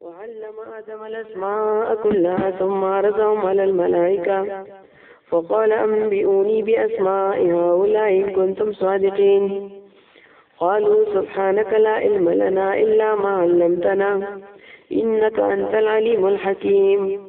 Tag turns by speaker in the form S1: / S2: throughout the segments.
S1: وعلم آدم الأسماء كلها ثم عرضهم على الملائكة فقال أنبئوني بأسماء هؤلاء إن كنتم صادقين قالوا سبحانك لا علم لنا إلا ما علمتنا إنك أنت العليم الحكيم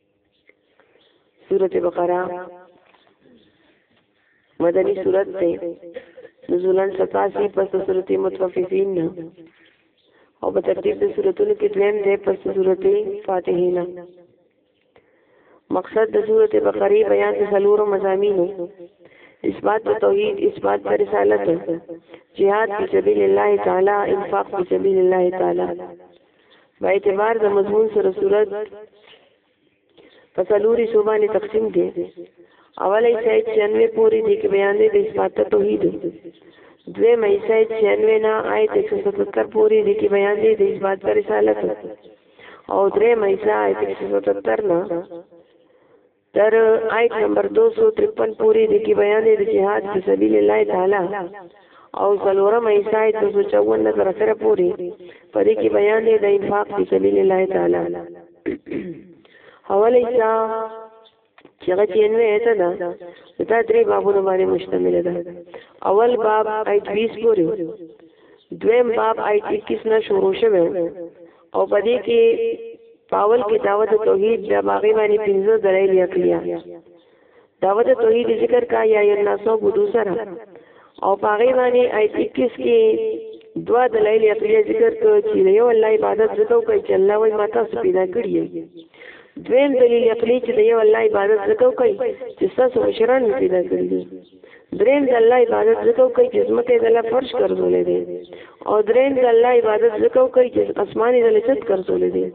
S1: سورت بقرہ مدنی سورت تے نزولن ستاسی پس سورت متوففین نا او په ترتیب د سورتونو کې دویم دی پس سورت فاتحینا مقصد د سورت بقره بیان د سلورو مزامینو اثبات توحید اثبات پر رسالت جهاد فی سبیل الله تعالی انفاق فی سبیل الله تعالی په اعتبار د مضمون سره صورت په څلوري شوبانې تقسیم دي اولی حصہ یې چھیانوې پورې دی کې بیان دی د اثبات توحید دویمه حصہ یې چھیانوې نه آیت ایک سو ستتر پورې دی کې بیان دی د اثبات رسالت او دریمه حصہ آیت ایک سو ستتر نه تر آیت نمبر 253 پوری د کی بیان د جهاد په سبیل الله تعالی او څلورم ایسا ایت دو سو چون نه تر اخره پوری په دې کې بیان دی د انفاق په سبیل الله تعالی حواله ایسا چې هغه چې انوي ایت ده دا درې بابونو باندې مشتمل ده اول باب ایت 20 پوری دویم باب ایت 21 نه شروع شوه او په دې کې پاول کې دعوت توحید د باغې باندې پنځه درې لیا کړیا دعوت توحید ذکر کا یا یو ناسو بودو سره او باغې باندې آیت 21 کې دوا دلایل عقلی ذکر کو چې یو الله عبادت زده کوي چې الله وایي ماته سپیدا کړی دویم دلیل عقلی چې یو الله عبادت زده کوي چې تاسو مشران پیدا کړی دریم د الله عبادت ځکه کوي چې ځمکه یې د الله فرش ګرځولې دی او دریم د الله عبادت ځکه کوي چې اسمان یې د الله چت ګرځولې دی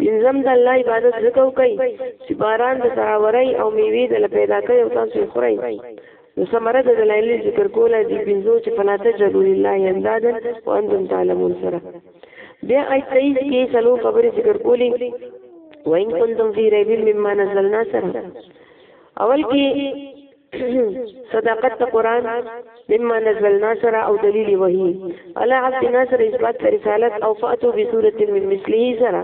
S1: پنځم د الله عبادت ځکه کوي چې باران د تراوري او میوې د الله پیدا کوي او تاسو یې خورئ نو ثمره د دلایل ذکر کوله دي پنځو چې فلا تجعلوا لله اندادا وانتم تعلمون سره بیا آیت 23 کې څلو خبرې ذکر کولې وان کنتم فی ریب مما نزلنا سره اول کې صداقت د قران مما نزلنا سره او دلیل وحی الله عبد ناصر اثبات رسالت او فاتو بصورت من مثله سره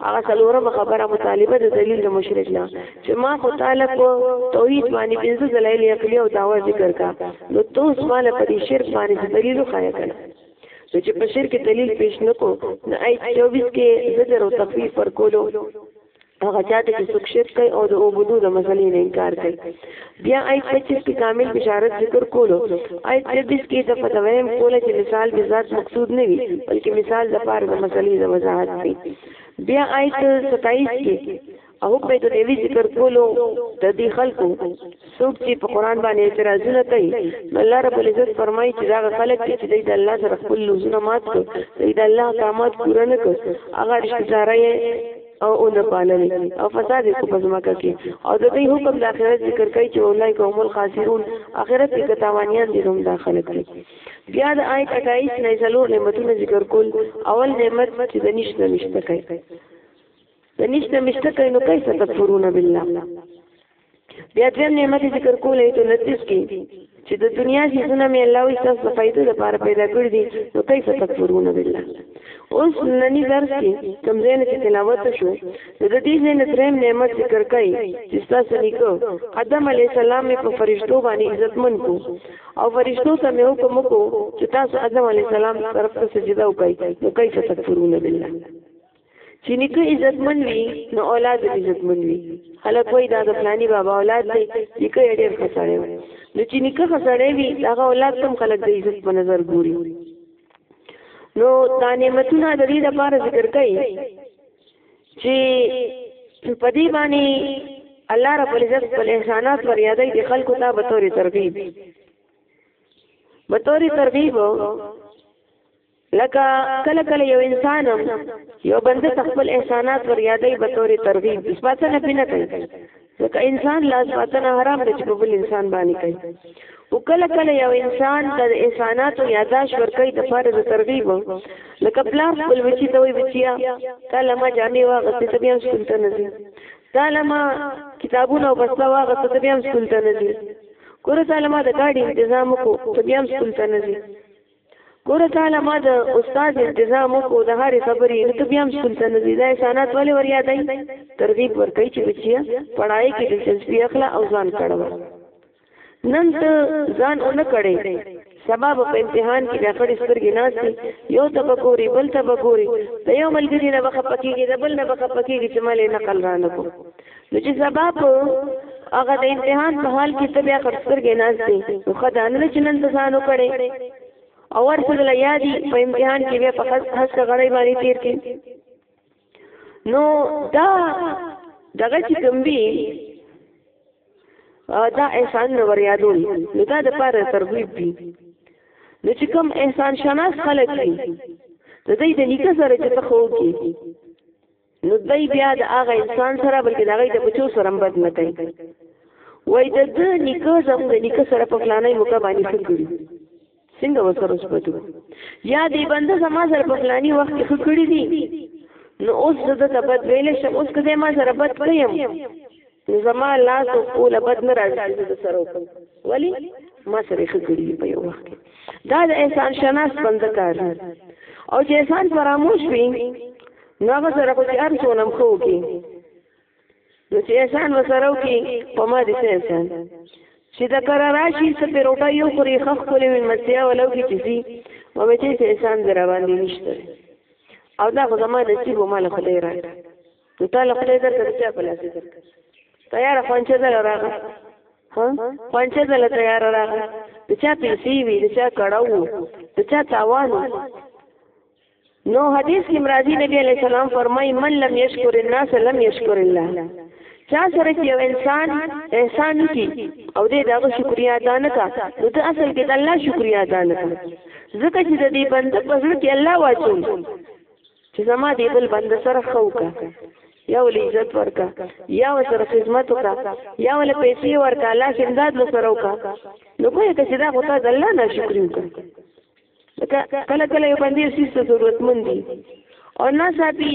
S1: هغه څلورمه خبره مطالبه د دلیل د مشرک نه چې ما خو تعالی په توحید باندې پنځه دلایل عقلی او داوا ذکر کا نو توس مال په شرک باندې دلیل خایې کړه نو چې په شرک دلیل پیش نکو نو آیت 24 کې زجر او تخفیف ورکولو هغه چاته چې څوک شرک کوي او د عبودو د مسلې نه انکار کوي بیا آیت 25 کې کامل بشارت ذکر کولو آیت 23 کې د فتویم کوله چې مثال به ذات مقصود نه وي بلکې مثال د پاره د مسلې د وضاحت دی بیا آیت 27 کې او په دې ذکر کولو د دې خلکو څوک چې په قران باندې اعتراضونه کوي نو الله رب العزت فرمایي چې دا خلک چې دوی د الله سره خپل لوزونه مات کړ دوی د الله احکامات پوره نه کړ هغه رشتہداري او اون پالل او فساد کو پزماکه کې او د دې حکم د اخرت ذکر کوي چې اولای کوم الخاسرون اخرت کې تاوانیان دي هم داخله کوي بیا د آیت 28 نه څلور نعمتونه ذکر کول اول نعمت چې د نشته مشته کوي د نشته مشته کوي نو کیسه تکفرون بالله بیا دویم نعمت ذکر کولای ته لطیف کی چې د دنیا شیزونه مې الله وي تاسو د فائدې لپاره پیدا کړی دي نو کیف تکفرون بالله اوس ننی درس کې کوم ځای نه تلاوت شو نو د دې ځای نه دریم نعمت ذکر کړي چې تاسو لیکو آدم علی السلام په فرشتو باندې عزتمن کو او فرشتو ته مې حکم کو چې تاسو آدم علی السلام طرف ته سجده وکړئ نو کیف تکفرون بالله چې نیکه عزتمن وي نو اولاد عزتمن وي خلک وایي دا د فلاني بابا اولاد دی نیکه یې ډېر ښه سړی وي نو چې نیکه ښه سړی وي هغه اولاد هم خلک د عزت په نظر ګوري نو دا نعمتونه د دې لپاره ذکر کوي چې په دې باندې الله رب العزت خپل احسانات پر یادې د خلکو ته به تورې ترغیب به تورې ترغیب لکه کله کله یو انسان هم یو بنده تخپل احسانات ور یادای به تورې ترغیب د سپاتنه پینه کوي ځکه انسان لا سپاتنه حرام دی چې په بل انسان باندې کوي او کله کله یو انسان د احساناتو یاداش ورکړي د پاره د ترغیب لکه پلار خپل بچی ته وی بچیا کله ما جامې واغستې ته بیا سکول ته نه ځي کله ما کتابونه او بسته واغستې ته بیا سکول ته نه ځي کور سره ما د ګاډي تنظیم کو ته بیا سکول ته نه ځي ګوره کاله ما د استاد التزام وکړو د هرې خبرې نو ته بیا هم سکول ته نه ځې دا احسانات ولې ور یادوي ترغیب ورکوي چې بچیه پړای کې دلچسپي اخله او ځان کړوه نن ته ځان ونه کړې سبا په امتحان کې د خړې سترګې ناستې یو ته به ګوري بل ته به ګوري د یو ملګري نه به خپه کېږي د بل نه به خپه کېږي چې مالې نقل رانه کو نو چې سبا په هغه د امتحان په حال کې ته بیا خرڅرګې ناز دی نو خدای نه چې نن ځانو کړي او ورسره لا یادي په امتحان کې بیا په خاص غړې باندې تیر کې نو دا دغه چې کوم وی دا احسان نه وریادول نو دا د پاره ترغیب دی نو چې کوم احسان شناس خلک دي د دې د نیکه سره چې ته خو کې نو دوی بیا د هغه انسان سره بلکې د هغه د بچو سره هم بد نه کوي وای د ده نیکه زموږ د نیکه سره په فلانۍ موقع باندې څه کړي څنګه ورسره صفت یا دی بنده زما سره په فلانی وخت کې ښه کړي دي نو اوس زه د بد ویل شم اوس که ما سره بد کړم نو زما لاس او کوله بد نه راځي د سره وکم ولی ما سره ښه کړي په یو وخت کې دا د احسان شناس بنده کار او چې احسان فراموش وي نو هغه سره خو چې هر څونه هم ښه وکړي نو چې احسان ورسره وکړي په ما دې څه احسان چې د کره راشي څه پرې روټه یو خوري ښه ښکلې مېلمستیا وله وکړي چې ځي ومې چې څه احسان در باندې نشته او دا خو زما نصیب و مال خدای راکړه نو تا له خدای درکړه چا په لاس درکړه تیاره خوانچه دله راغله ها خوانچه دله تیاره راغله د چا پیسې وي د چا کړه وو د چا تاوان نو حدیث کې مرادي نبی علیہ السلام فرمای من لم یشکر الناس لم یشکر الله چا سره چې یو انسان احسان وکي او دې دغه شکریا ادا نه کا نو ته اصل کې د الله شکریا ادا نه کا ځکه چې د دې بنده په زړه کې الله واچو چې زما دې بل بنده سره خو کا یا ول عزت ورکا یا ول سره خدمت وکا یا ول پیسې ورکا الله شمداد لسره وکا نو کوی ته چې دا غوته د الله نه شکر وکړي لکه کله کله یو باندې سیس ته ضرورتمند دي او نه ساتي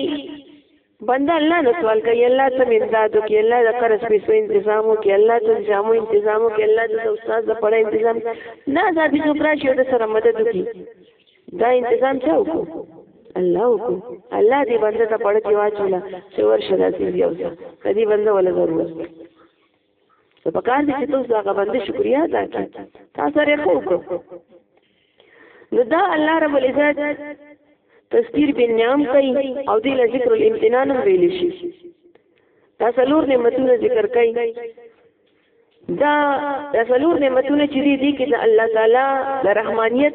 S1: بنده الله نه سوال کوي الله ته امداد وکړي الله د قرض پیسو تنظیم وکړي الله ته جامو تنظیم وکړي الله ته استاد د پړې تنظیم نه ساتي څوک راشي د سره مدد وکړي دا تنظیم څه وکړو الله وکړو الله دې بنده ته پړ کې واچوله چې ورشه راځي یو ځای کدي بنده ولا ضرورت ته په کار دي چې تاسو دا غوندې شکریا ادا کړئ تاسو سره خو کو نو دا الله رب العزت تذکیر بالنعم کوي او دې له ذکر الامتنان هم ویل شي دا څلور نعمتونه ذکر کوي دا د څلور نعمتونه چې دي کې د الله تعالی د رحمانیت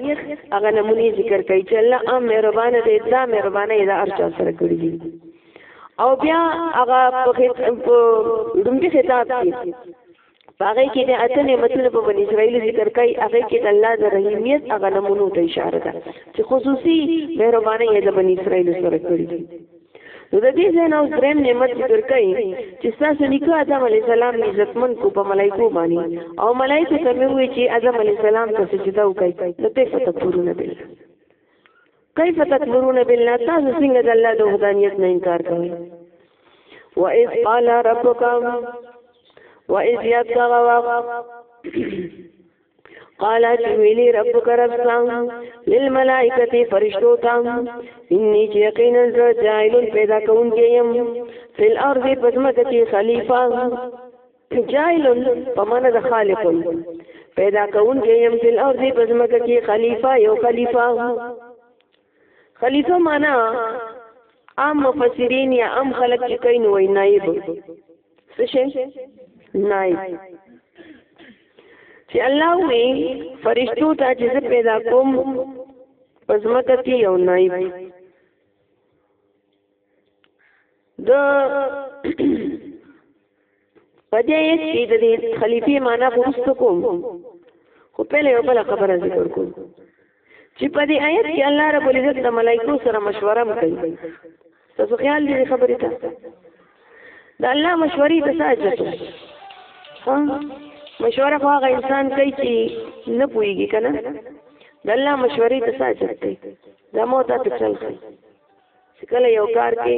S1: هغه نمونه ذکر کوي چې الله عام مهربان دی دا مهربانه دا ارچا سره کړی دي او بیا هغه په ډومبي خطاب کې هغه کې د اته نعمتونو په بنی اسرائیل ذکر کوي هغه کې د الله د رحیمیت هغه نمونو ته اشاره ده چې خصوصي مهرباني یې د بنی اسرائیل سره کړې نو د دې ځای نه اوس دریم نعمت ذکر کوي چې ستاسو نیکه آدم علیه السلام عزتمن کو په ملایکو باندې او ملایکو ته مې وایي چې آدم علیه السلام ته سجده وکړي نو ته فتح پورونه دی کیف تکبرون بالله تاسو څنګه د الله د وحدانیت نه انکار کوئ وَإِذْ قَالَ رَبُّكَ وَإِذْ يَبْتَغَ قال ویلی ربک ربسا للملائکتی فرشتو تا انی چی یقینا زر جائلون پیدا کون کیم فی الارض پزمکتی خلیفہ جائل په معنا د خالق پیدا کون کې يم په الارض بزمکه کې خلیفہ یو خلیفہ خلیفہ معنا عام مفسرین یا عام خلق چې کین وای نائب څه شي نائب چې الله وی فرشتو ته چې پیدا کوم پزمکه کې یو نائب د پدې چې د دې خلیفې معنا پوښتنه کوم خو په لې بل خبره ذکر کوم چې په دې آیت کې الله رب العزت د ملایکو سره مشوره کوي تاسو خیال دې خبرې ته د الله مشورې ته ساجت ها مشوره خو هغه انسان کوي چې نه پويږي کنه د الله مشورې ته ساجت کوي دا مو ته چل کوي چې کله یو کار کې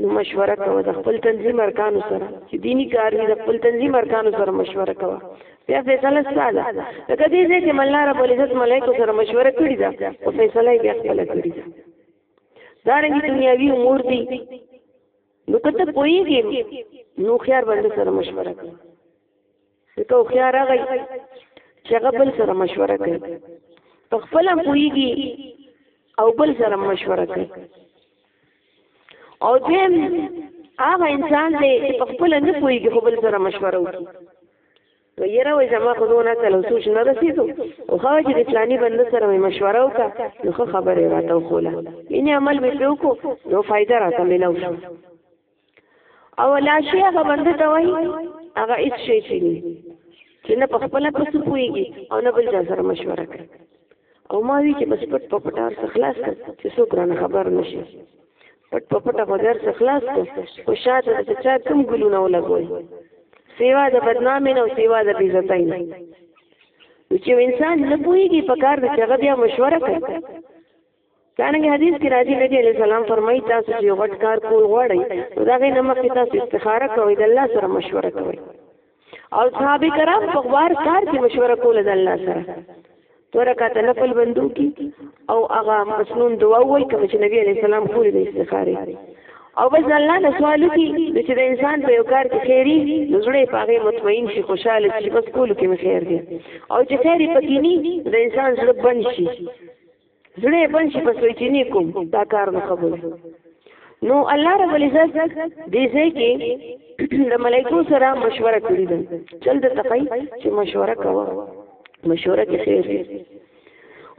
S1: نو مشوره کوه د خپل تنظیم ارکانو سره چې دینی کار دی د خپل تنظیم ارکانو سره مشوره کوه بیا فیصله ستاده لکه دې ځای کې ملا رب العزت ملایکو سره مشوره کړې ده او فیصله یې بیا خپله کړې ده دا رنګ دنیاوي امور دي نو کته پوېږي نو خيار باندې سره مشوره کوي ځکه هوښیار هغه چې هغه بل سره مشوره کوي په خپل هم پوهېږي او بل سره مشوره کوي او دیم هغه انسان دی چې په خپل نه پوهېږي خو بل سره مشوره وکړي نو یره وای زما خو دونه کله سوچ نه رسیدو او خو چې د فلاني بنده سره مې مشوره وکړه نو خو خبرې راته وکوله مینې عمل مې وکړو نو فایده راته ملو شو او لا شي هغه بنده ته وایي هغه هیڅ شي چې نه چې نه په خپل پس پويږي او نه بل چا سره مشوره کوي او ما وی چې بس پټ په پټار څخه خلاص کړ چې څوک رانه خبر نشي پټ په پټه بازار څخه خلاص کړ او شاته د چا کوم ګلونه ولګول سیوا د بدنامۍ او سیوا د بیزتۍ نه چې انسان نه پويږي په کار د چغه بیا مشوره کوي دارنګه حدیث کې راځي نبی علیه السلام فرمایي تاسو چې یو غټ کار کول غواړئ نو د هغې نه مخکې تاسو استخاره کوئ د الله سره مشوره کوئ او صحابه کرام په غوار کار کې مشوره کوله د الله سره دوه رکعته نفل بندو کی او هغه مسنون دعا وای کوم چې نبی علیه السلام خو دې استخاره او بس الله نه سوال کی چې د انسان په یو کار کې خیری نو زړه په هغه مطمئن شي خوشاله شي بس کول کې خیر دی او چې خیری پکې نه د انسان زړه بند شي زړه بن شي په سوچنی کوم دا کار نه قبول نو الله رب العزت دې ځای کې د ملائکو سره مشوره کړې ده چل د تقای چې مشوره کوه مشوره کې خیر دی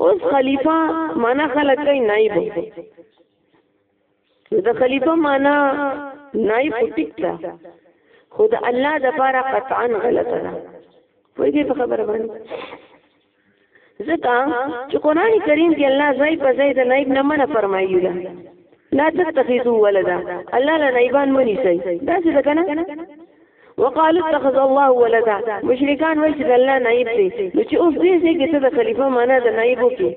S1: اوس خلیفہ معنا خلک کوي نائب نو د خلیفہ معنا نائب ټیک ده خو د الله د پاره قطعا غلطه ده پوهیږئ په خبره باندې ځکه چې قران کریم کې الله ځای په ځای د نائب نه منع فرمایلی ده لا تتخذوا ولدا الله لا نائبان منی سي دا څه ده کنه وقالو اتخذ الله ولدا مشرکان وایي چې الله نائب دی نو چې اوس دې ځای کې ته د خلیفه معنا د نائب وکې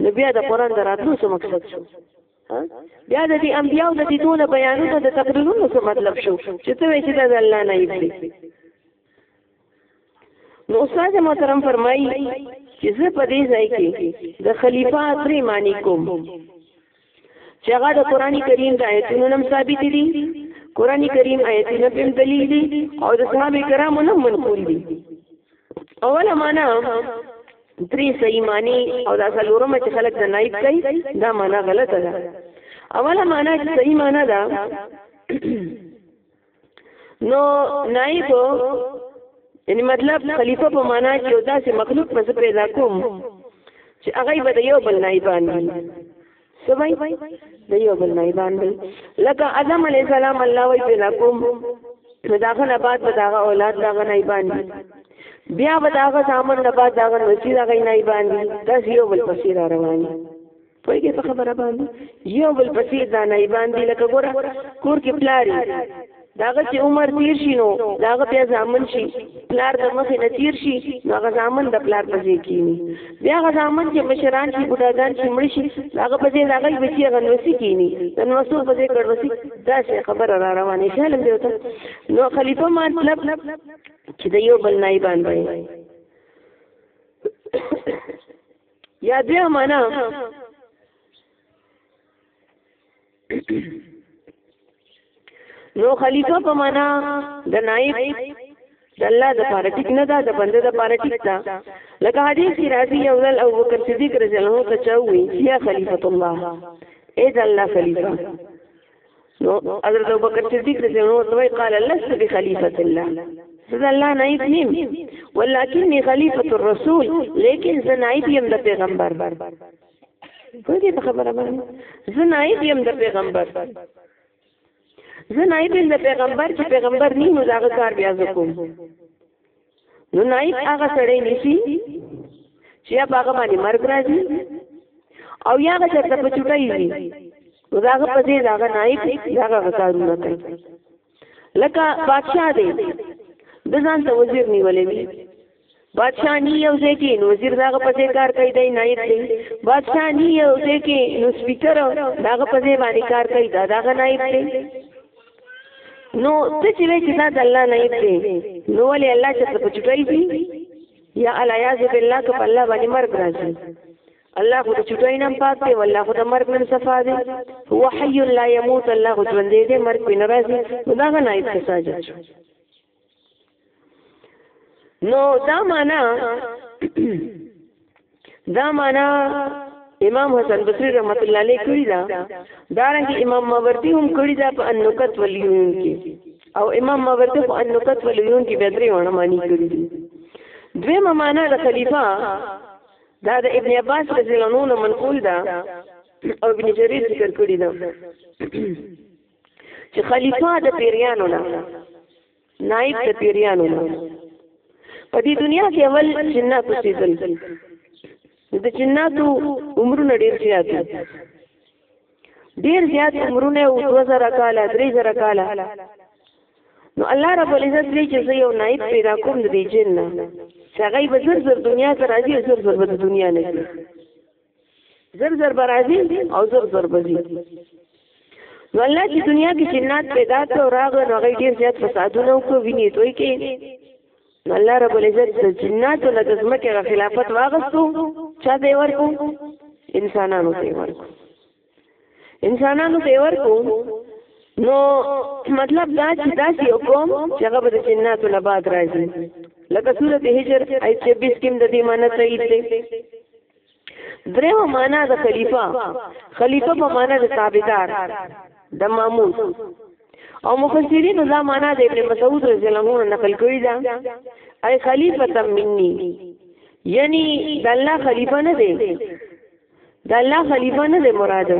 S1: نو بیا د قران د راتلو څه مقصد شو بیا د دې انبیاو د دې ټول بیانونو د تقریرونو څه مطلب شو چې ته وایې چې دا د الله نائب دی نو استاد محترم فرمایي چې زه په دې ځای کې د خلیفہ درې معنی کوم چې هغه د قران کریم د آیتونو نم ثابت دي قران کریم آیتونه په دلیل دي او د صحابه کرامو نم منقول دي اوله معنا درې صحیح معنی او دا څلورم چې خلک د نایب کوي دا معنا غلطه ده اوله معنا صحیح معنا ده نو نائب یعنی مطلب خلیفہ په معنا کې یو داسې مخلوق به پیدا کوم چې هغه به د یو بل نائبان وي سوي د یو بل نائبان وي لکه ادم علی السلام الله وی پیدا کوم نو داغه نه بعد به داغه اولاد داغه نائبان وي بیا به داغه سامان نه بعد داغه نسی داغه نائبان وي دا یو بل پسې را روان دي پوهیږي په خبره باندې یو بل پسې ځانای باندې لکه ګوره کور کې پلاری داغه چې عمر تیر شي نو داغه بیا ځامن شي پلار د مخې نه تیر شي نو هغه ځامن د پلار پسې کینی بیا هغه ځامن چې مشران شي بډاګان شي مړ شي هغه پسې داغه بچي هغه نوسی کینی د نوسو پسې کړوسی دا څه خبره را روانه شي لم دیوته نو خلیفہ مطلب چې د یو بل نایبان وي یا دویا معنا نو خلیفہ په معنا د نائب د الله د پاره ټیک نه ده د بنده د پاره ټیک ده لکه حدیث کې راځي یو ځل ابو بکر صدیق رضی الله عنه ته چاوي یا خلیفۃ الله اے د الله خلیفہ نو حضرت ابو بکر صدیق رضی الله عنه وی قال لست بخلیفۃ الله زه الله نائب نیم ولکنی خلیفۃ الرسول لیکن زه نائب یم د پیغمبر په دې خبره باندې زه نائب یم د پیغمبر زه نائب یم د پیغمبر چې پیغمبر نیم نو دا کار بیا زکوم نو نایب هغه سړی نشي چې یا هغه باندې مرګ راځي او یا هغه چرته په چټای وي نو هغه په دې هغه نایب هغه غکارونه کوي لکه بادشاہ دی د ځان ته وزیر نیولې وي بادشاہ نی یو ځای کې نو وزیر داغه په کار کوي دی نایب دی بادشاہ نی یو ځای کې نو سپیکر داغه په باندې کار کوي دا داغه نایب دی نو ته چې وایې چې دا د الله نه دی نو ولې الله چې ته پچټای دي یا الیاذ بالله که په الله باندې مرګ راځي الله خو د چټای نم پاک دی والله خو د مرګ نم صفا دی هو حي لا يموت الله خو ژوند دی مرګ په ناراضي دا نه ایت ساجد نو دا معنا دا معنا امام حسن بصری رحمت الله علیه کړی دا دارنګ امام ماوردی هم کړی دا په انکت ولیون کې او امام ماوردی په انکت ولیون کې به درې ونه معنی کړی دي دوی معنا د خلیفہ دا د ابن عباس رضی الله عنه منقول دا او ابن جریر ذکر کړی دا چې خلیفہ د پیریانو نه نائب د پیریانو نه په دې دنیا کې اول جنات اوسېدل د جناتو عمرونه ډېر زیات ډېر زیات عمرونه او 2000 کال 3000 کال نو الله رب العزت لري چې یو نائب پیدا کوم د دې جن نه چې هغه به زر زر دنیا ته راځي زر زر د دنیا نه زر زر برازي او زر زر بزي نو الله چې دنیا کې جنات پیدا کړ او راغله نو هغه ډیر زیات فسادونه وکړو ویني دوی کې نو الله رب العزت د جناتو له ځمکې غ خلافت واغستو چا دی ورکو انسانانو دی ورکو انسانانو به ورکو نو مطلب دا چې دا چې حکم چې هغه به د جناتو نه بعد راځي لکه سورت هجر آیت 26 کې د دې معنی تایید دی درېو معنا د خلیفہ خلیفہ په معنا د تابعدار د مامون او مفسرین دا معنا د ابن مسعود رضی الله عنه نقل کړی دا ای خلیفہ تم مني یعنی د الله خلیفہ نه دی دا الله خلیفہ نه دی مراد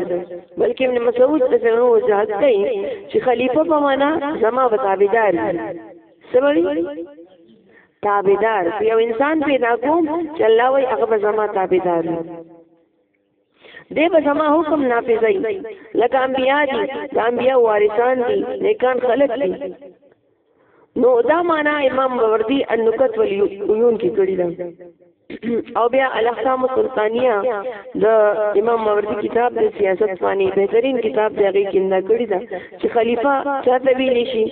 S1: بلکې ابن مسعود د څنګه وضاحت کوي چې خلیفہ په معنا زما تابعدار سموي تابعدار یو انسان پیدا کوم چې الله وایي هغه زما تابعدار دی به زما حکم نافذوي لکه انبیا دي د انبیا وارثان دي نیکان خلق دي نو دا معنا امام باوردی النکت والعیون کې کړی ده او بیا الاحکام السلطانیه د امام باوردی کتاب د سیاست باندې بهترین کتاب دی هغه کې نه کړی ده چې خلیفہ چاته ویل شي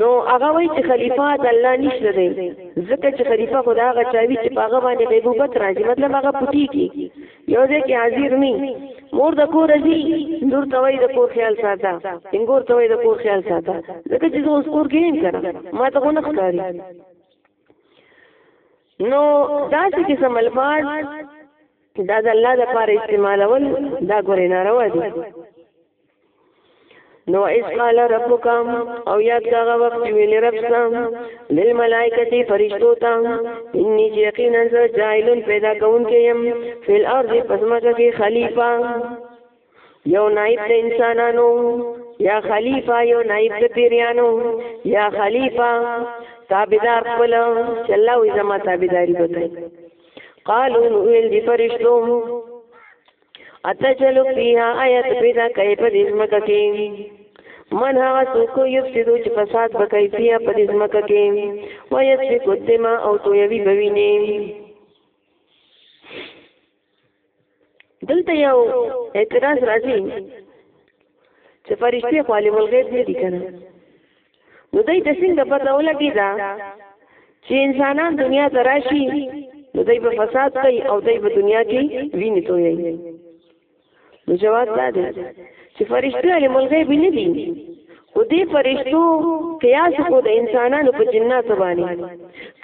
S1: نو هغه وای چې خلیفہ د الله نشته دی ځکه چې خلیفہ خدا هغه چاوي چې هغه باندې غیبوبت راځي مطلب هغه پټي کی یو ځای کې حاضر نی مور د کور ځي نور ته وای د کور خیال ساته انګور ته وای د کور خیال ساته ځکه چې زه اوس کور کې نیم کړم ما ته غو نه ښکاری نو دا چې قسم الفاظ دا د الله د پاره استعمالول دا ګورې ناروا دي نو اس قال ربک او یاد دغه وخت ویل رب سم لل ملائکتی فرشتو ته انی یقینا ز جایلن پیدا کون کیم فل ارض پسمکه کی خلیفہ یو نائب د انسانانو یا خلیفہ یو نائب د پیریانو یا خلیفہ تابعدار خپل چې الله وي زما تابعداري وکړي قالو نو ویل دي فرشتو اتجلو فيها آیت پیدا کوي په دې ځمکه کې من هغه څوک یفسدو چې فساد وکړي فيها په دې ځمکه کې ويسفك الدماء او تو یوي بوینه دلته یو اعتراض راځي چې فرشتي خالي ملغیب نه دي کنه نو دوی ته څنګه پته ولګېده چې انسانان دنیا ته راشي نو دوی به فساد کوي او دوی به دنیا کې وینې تویوي نو جواب دا دی چې فرشتې علم الغیب نه دي خو دې فرشتو قیاس کو د انسانانو په جناتو باندې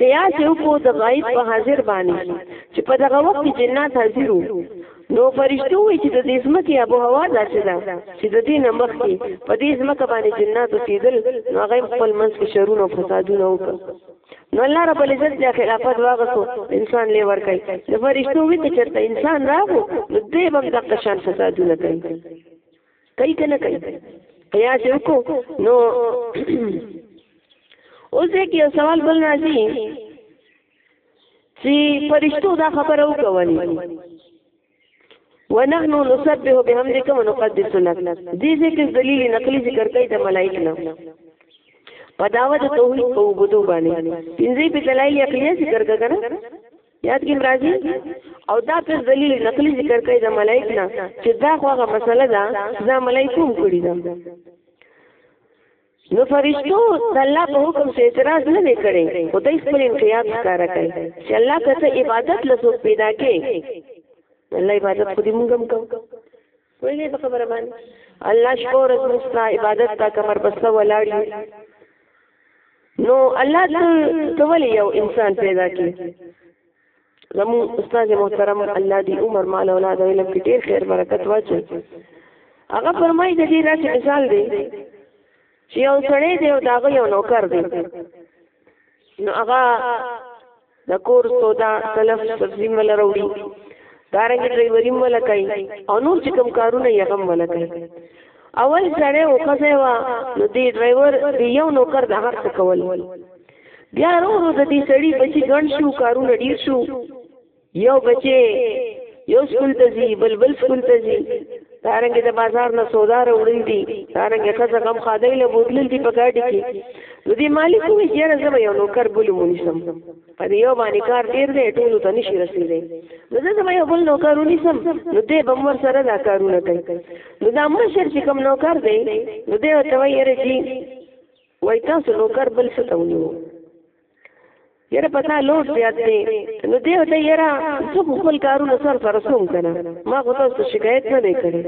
S1: قیاس یو کو د غایب په حاضر باندې چې په دغه وخت کې جنات حاضرو نو فرشتو وی چې د دې ځمکې ابو هوا داسې ده چې د دې نه مخکې په دې ځمکه باندې جنات اوسېدل نو هغه خپل منځ کې شرونه او فسادونه وکړ نو الله رب العزت د خلافت واغسو انسان لې ور کوي د فرشتو وی چې چرته انسان راغو نو دې هم د قشان فسادونه کوي کوي کنه کوي قیاس وکړو نو اوس یې کې سوال بل راځي چې فرشتو دا خبره وکولي ونحن نسبح بحمدك ونقدس لك دې ذکر دلیل نقلی ذکر کوي د ملائکه نه په داوا د توحید په وګدو باندې پنځه په دلایل عقلیه ذکر کړه یاد کې مرাজি او دا په دلیل نقلی ذکر کوي د ملائکه نه چې دا خو هغه مسله ده چې دا ملائکه هم کړی ده نو فرشتو د الله په حکم څه اعتراض نه دی کړی خو دوی خپل انقیاد ښکاره کړ چې الله که ته عبادت له څوک پیدا کې الله عبادت خو دې مونږ هم کوو ویلې په خبره باندې الله شپه ورځ موږ عبادت تا کمر بسته ولاړ یو نو الله ته ولې یو انسان پیدا کړي زمو استاد محترم الله دی عمر مال اولاد علم کې ډیر خیر برکت واچي هغه فرمایي د دې راځي مثال دی چې یو سړی دی او داغه یو نوکر دی نو هغه د کور سودا تلف سبزی مل وروړي دارنګ ډرایوري مل کوي او نور چې کوم کارونه یې هم مل کوي اول سړی او خزه وا نو دی ډرایور دی یو نوکر د هر څه کول بیا ورو د دې سړی بچی ګڼ شو کارونه ډیر شو یو بچی یو سکول ته ځي بل بل سکول ته ځي دارنګ د بازار نه سودا وروړي دي دارنګ خزه غم خادای له بوتل دي په ګاډي کې نو دې مالک وی یاره زما یو نوکر بولی مونږ په دې یو باندې کار ډیر دی ټولو ته نشي رسیدلی نو زه زما یو بل نوکر ونیسم نو دی به مور سره دا کارونه کوي نو دا مشر چې کوم نوکر دی نو دی ورته وایي یاره جي وایي تاسو نوکر بل څه ته ونیو یاره په تا لوډ زیات دی نو دی ورته یاره زه خو خپل کارونه سر سره سوم که نه ما خو تاسو شکایت نه دی کړی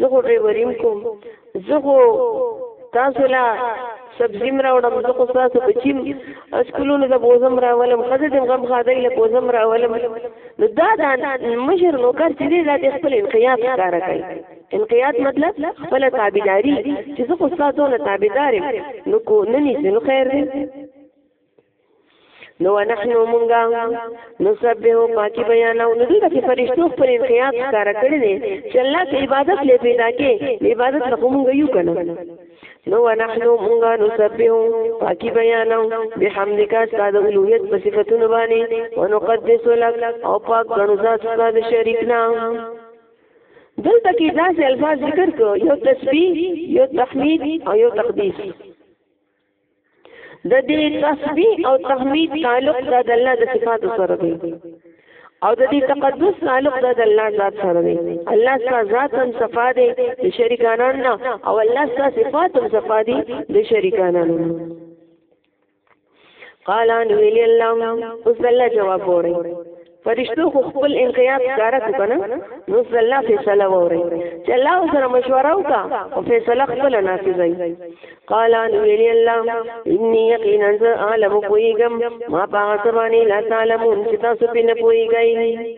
S1: زه خو ډرایوریم کوم زه خو تاسو لا سبزیم راوړم زه خو تاسو بچیم اسکولونو ته بوزم راولم خزه دې غم خادای له بوزم راولم نو دا دا مشر نو کار چې دې ذات خپل انقیاد ښکارا کوي انقیاد مطلب خپل تابعداري چې زه خو تاسو نه تابعدار نو کو نه ني نو خیر دې نو نحن مونږه نسبه پاکي بیان او ندی د فرشتو پر انقیاد کار کړی دی چې الله ته عبادت لې پیدا کې عبادت له مونږه یو کنه نو نحن مونږه نسبه پاکي بیان او بحمدک استاد اولویت په صفاتونو باندې ونقدس لك او پاک غنو ذات استاد شریک نه دلته کې داسې الفاظ ذکر کو یو تسبیح یو تحمید او یو تقدیس د دې تسبیح او تحمید تعلق د الله د صفاتو سره دی او د دې تقدس تعلق د الله ذات سره دی الله ستاسو ذات هم صفا دی د شریکانو نه او الله ستاسو صفات هم صفا دی د شریکانو نه قال ان ویل الله اوس الله جواب وره فرشتو خو خپل انقیاد ښکارا کو کنه نو الله فیصله ووري چې الله سره مشوره وکا او فیصله خپل نافذای قال ان ویلی الله انی یقینا عالم کویګم ما پاسبانی لا تعلمون چې تاسو په نه پویګی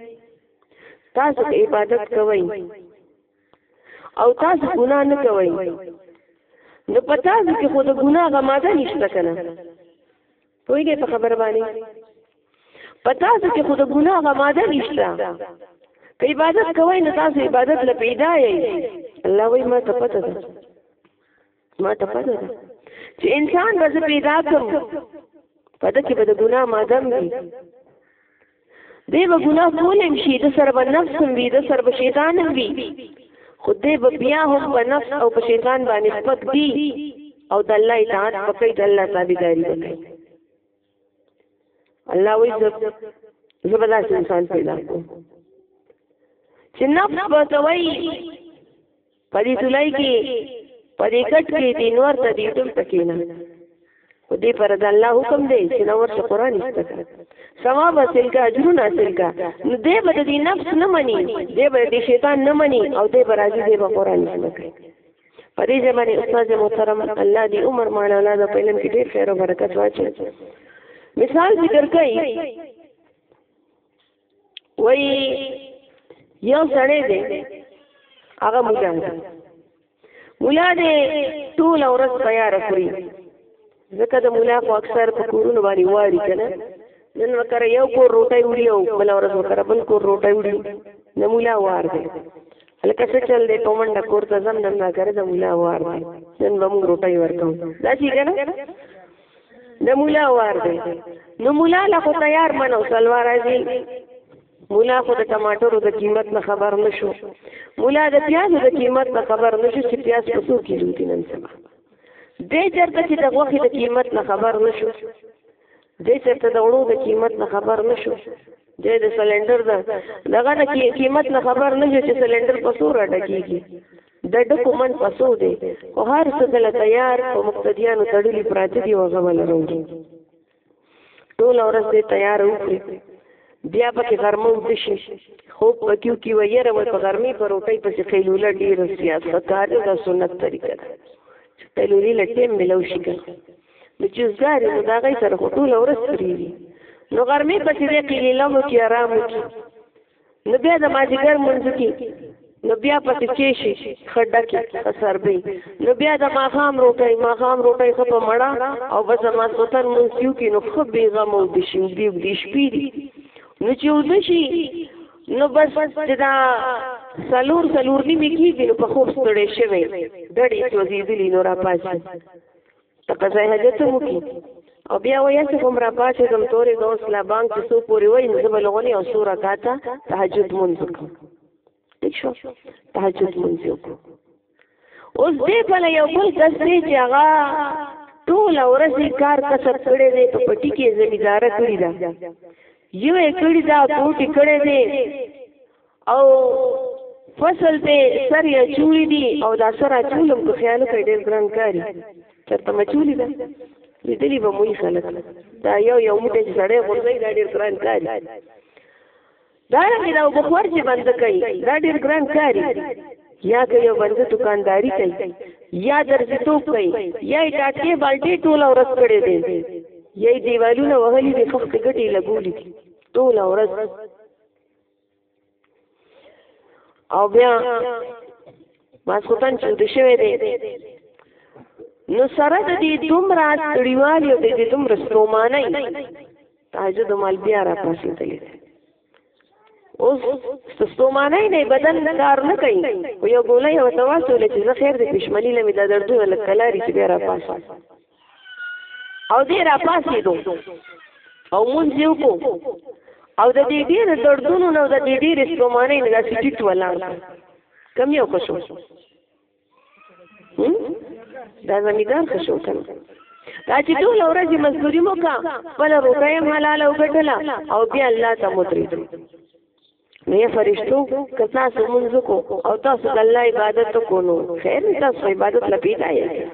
S1: تاسو عبادت کوئ او تاسو ګناه نه کوئ نو پتا ځکه خو د ګناه غماده نشته کنه پوهیږئ په خبره باندې په تاسو کې خو د ګناه هغه ماده نشته که عبادت کوئ نو تاسو عبادت له پیدا یې الله وایي ما ته پته ده ما ته پته ده چې انسان به زه پیدا کړم په ده کې به د ګناه مادم وي دی به ګناه کول هم شي د سره به نفس هم وي د سره به شیطان هم وي خو دی به بیا هم په نفس او په شیطان باندې سپک دي او د الله اطاعت وکړي د الله تابعداري وکړي الله وایي زه به داسې انسان پیدا کوم چې نفس به ته وایي په دې سولای کې په دې کټ کې دې نور ته دې ټول پکې نه خو دې پر د الله حکم دی چې نور څه قران استکړه ثواب حاصل کا اجرون حاصل کا نو دې به دې نفس نه مني دې به دې شیطان نه مني او دې به راځي دې به قران استکړي په دې زمانه استاد محترم الله دې عمر مانا الله د پهلم کې ډېر خیر او برکت واچي مثال ذکر کوي وای یو سړی دی هغه مولا دی مولا دی ټول ورځ تیار خوري ځکه د مولا خو اکثر په کورونو باندې واري کنه نن وکړه یو کور روټي وړي او بل ورځ وکړه بل کور روټي وړي د مولا وار دی لکه څه چل دی په منډه کور ته ځم نن ما کړه د مولا وار دی نن به موږ روټي ورکوم دا څنګه د مولا وار دی نو مولا له خو تیار منو سلوار راځي مولا خو د ټماټرو د قیمت نه خبر نشو مولا د پیازو د قیمت نه خبر نشو چې پیاز په څو کیلو دي نن سبا دې چرته چې د غوښې د قیمت نه خبر نشو دې چرته د وړو د قیمت نه خبر نشو دې د سلندر د دغه د قیمت نه خبر نشو چې سلندر په څو راټکیږي د ډکو من پسو دی خو هر څه دله تیار په مقتدیانو تړلي پراته دي او غمل وروړي ټوله ورځ دې تیار وکړي بیا پکې غرمه وده شي خوب پکیو کې ویره وي په غرمې په روټۍ پسې قیلوله ډېره سیاسه کار ده دا سنت طریقه ده چې قیلولې له ټیم ملو شي که نو چې زګارې نو د هغې سره خو ټوله ورځ پرېږي نو غرمې پسې دی قیلوله وکړي ارام وکړي نو بیا د ماجیګر منځ کې نو بیا پکې چې شي خډه کې سربې نو بیا د ماخام روټي ماخام روټي خو په مړه او بس ما سوتن منځ یو کې نو خو به غم او د شي دی د شپې دی نو چې ود شي نو بس چې دا سلور سلور نیمه کېږي نو په خوب ستړې شوی ډډې سوځېدلې نو را پاسي ته په ځای حاجت هم وکړي او بیا وایي چې کوم را پاڅېدم تورې غوث لا بانک چې څو پورې وایي نو زه به لغونې او څو رکاته تهجد مونځ وکړم ټیک شو تهجد مونځ وکړو اوس دې بل یو بل کس دی چې هغه ټول ورځ کار کسب کړی دی په پټی کې زمیدار کړی دا یو یې کړی دا ټوټي کړی دی او فصل ته سر یا چولی دي او دا سره چولم په خیال کې ډېر ګران کاری چرته مچولی ده لیدلی به موي خلک دا یو یو موټی سړی غورځي دا ډېر ګران کاری دا رنګ دا بخور چې بند کوي دا ډېر ګران کاری یا که یو بنده دکانداری کوي یا درځتوب کوي یا یې ټاټکې بالټې ټوله ورځ کړې دی یا یې دیوالونه وهلي دي خښتې ګټې لګولي دي ټوله ورځ او بیا ماسوتن چې د شوی دی نو سره د دې دومره ستړیوالي او د دې دومره ستومانۍ تهجد مال بیا را پاسېدلی دی اوس ستومانۍ نه بدن کار نه کوي خو یو ګوله یې ورته واچوله چې زه خیر دی پښمني له مې دا دردونه لږ کلاري چې بیا را پاسه او دې را پاسې دو او مونږ یو کو او د دې ډېر دردونو نو د دې ډېر ستومانه نه داسې ټیټ ولاړ کم یو کو شو دا زمیدار ښه شو کنه دا چې ټول ورځ مزدوري مو کا بل روپۍ هم حلاله وګټله او بیا الله ته مو درېدل نو یا فرشتو که تاسو منځ کو او تاسو د الله عبادت کو نو خیر تاسو عبادت نه پیدای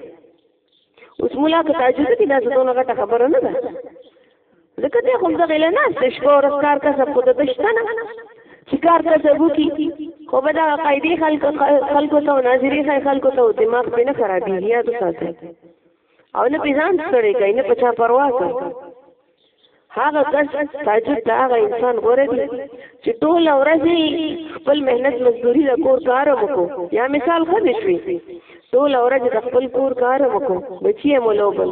S1: اوس مولا که تاجود کې دا څه غټه خبره نه ده ځکه ته خو دغه له ناس شپه ورځ کار کا سب خود د شته نه چې کار کا سب کی خو به دا قاعده خلق خلق ته ناظری خلق ته دماغ په نه خرابې یا تو ساته او نه پیزان سره کوي نه پچا پروا کوي هغه کس تاجر ته هغه انسان غوره دی چې ټوله ورځ خپل مهنت مزدوري د کور کار وکړو یا مثال خود شوي ټوله ورځ د خپل کور کار وکړو بچی مو لوبل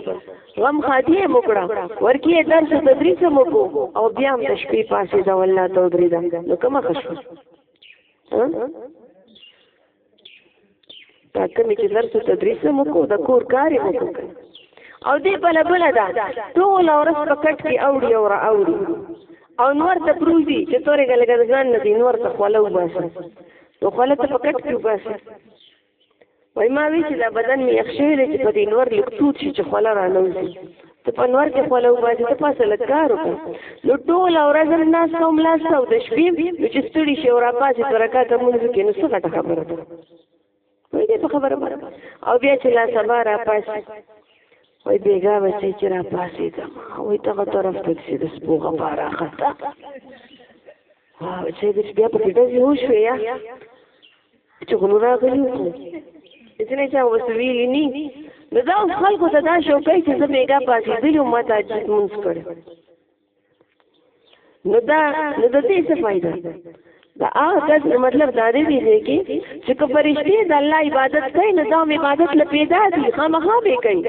S1: غم خادي مو کړه ورکی درس تدریس مو کو او بیا هم د شپې پاسې د والله تو درې ده نو کومه خشوه دا کوم چې درس او تدریس مو کو د کور کار مو کو او دې بل بل دا ټول اورس په کټ کې اوړي او را اوړي او نور ته پروزي چې تورې ګلګه ځان نه دي نور ته خوله وباسي نو خوله ته په کټ کې وباسي وای ما وی چې دا بدن مې یخ شوی دی چې په دې نور لیکتوت شي چې خوله رانوځي ته په نور کې خپل او باندې ته پاسه لکار وکړه نو ټول ورځ هم ناس کوم لاس او د شپې نو چې ستړي شي او را پاسې پر رکعت مونږ کې نو څه غټه خبره ده وای دې په خبره او بیا چې لا سبا را پاسې وای بیګا بچی چې را پاسې ده وای ته طرف ته چې د سپوغه بارا خطا چې دې بیا په دې ځو شو یا چې کوم راغلی وو چې نه چا وسویلی ني نو دا خلکو ته دا شو کوي چې زه بیګا پاتې دلو ما ته چې مونږ کړ نو دا نو د دې څه فائدہ دا هغه مطلب دا دی چې چې کوم فرشتي د الله عبادت کوي نو دا عبادت لپاره پیدا دي خامخا به کوي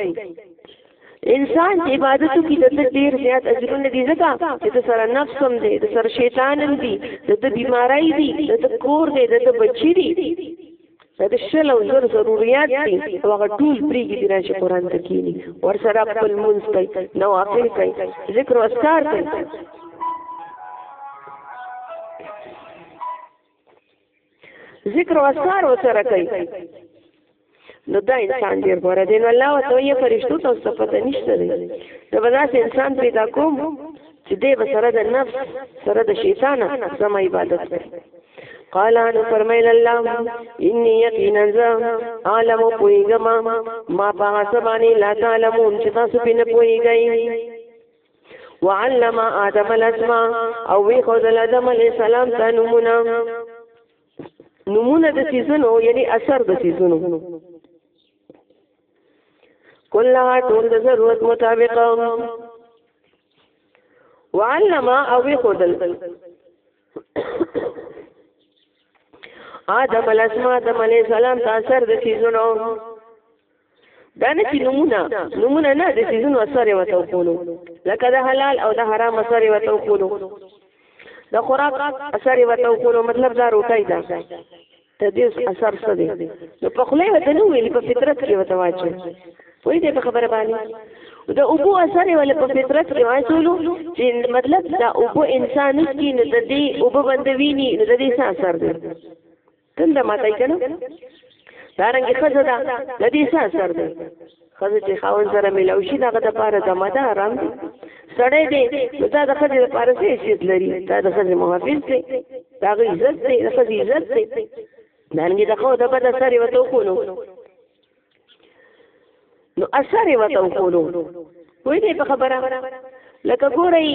S1: انسان چې عبادت کوي د ته ډیر زیات اجرونه دي ځکه چې د سره نفس هم دی د سره شیطان هم دی د ته بیماری دی د ته کور دی د ته بچی دی دا د شل او زر ضرورت دي هغه ټول پریږي دي چې قران ته کینی ور سره خپل مونږ کوي نو اخر کوي ذکر او اسکار کوي ذکر او اسکار وسره کوي نو دا انسان ډیر غوړه دی نو الله وتعالى یې فرشتو ته څه پته نشته دی دا به داسې انسان پیدا کوم چې دې به سره د نفس سره د شیطان سم عبادت کوي قال ان فرمایل الله انی یقینا عالم پویګما ما په سبانی لا تعلمون چې تاسو پینې پویګی وعلم آدم الاسماء او وی خود آدم علیہ السلام ته نمونه نمونه د سيزونو یعنی اثر د سيزونو کلها ټول د ضرورت مطابق وعلم او وی خود آدم علیہ السلام آدم علیہ السلام ته اثر د سیزونو دا نه چې نمونه نمونه نه د سیزونو اثر یې وته وکولو لکه د حلال او د حرام اثر یې وته وکولو د خوراک اثر یې وته وکولو مطلب دا روټۍ ده ته دې اثر څه دی نو په خله وته نو ویل په فطرت کې وته واچو وای دې په خبره باندې دا اوبو اثر ول په فطرت کې واچولو چې مطلب دا اوبو انسان کې نه د دې اوبو باندې ویني نه د دې څه اثر دی تل دا ماته کنه دارنګه خزه دا د دې څه اثر دی ښځه چې خاوند سره ملاو شي دغه د پاره د مده آرام دی سړی دی نو دا د ښځې د پاره څه حیثیت لري دا د ښځې محافظ دی د هغه عزت دی د ښځې عزت دی دانګې د خو د بد اثر یې ورته وکړو نو اثر یې ورته وکړو وای دی په خبره لکه ګورئ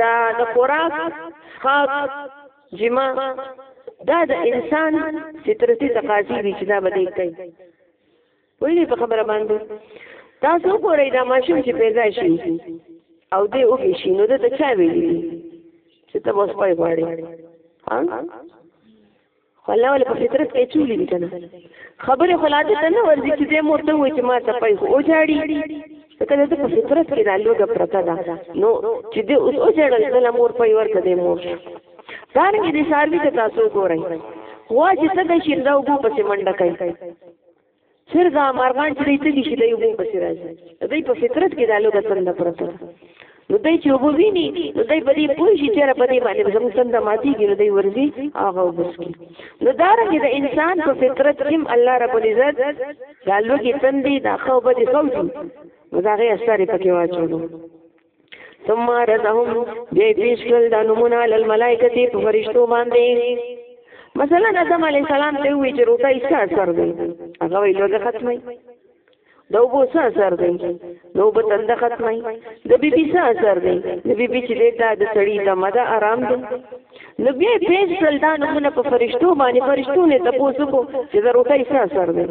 S1: دا د خوراک خاص جما دا د انسان فطرتي تقاضي دي چې دا به دی کوي ویلې په خبره باندې تاسو ګورئ دا ماشوم چې پیدا شي او دې او کې شي نو د چا ویلي چې ته اوس پای غواړي ها خلا ول په فطرت کې چولې دي کنه خبره خلاته ته نه ورځي چې دې مور ته وایي چې ما ته پای او جاړي ځکه د په فطرت کې دا لوګه پرته ده نو چې د اوس او جړل د مور په ور کده مور دا نه دي ساروي ته تاسو ګورئ غوا چې څنګه شیندا وګو پسې منډه کوي سر دا مارغان چې دوی تږي شي دوی اوبو پسې راځي دوی په فطرت کې دا لوږه تنده پرته نو دوی چې اوبه ویني نو دوی په دې پوه شي چېرې په دې باندې به زموږ تنده ماتېږي نو دوی ورځي هغه اوبه څکي نو دارنګې د انسان په فطرت کې هم الله رب العزت دا لوږې تندې دا ښه اوبه دې ښه وځي نو د هغې اثر یې پکې واچولو ثم رزهم بیا پیش کړل د نمونه علی الملائکه دی په فرشتو باندې مثلا آدم علی السلام ته وی چې روټه ایسه اثر دی هغه وی لوګه ختمه د وبو څه اثر دی د وبو تند ختمه د بی بی څه اثر دی د بی بی چې دا د سړی د مده آرام دی نو بیا پیش کړل دا نمونه په فرشتو باندې فرشتو نه تاسو کو چې د روټه ایسه اثر دی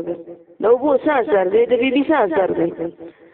S1: د وبو څه اثر دی د بی بی څه اثر دی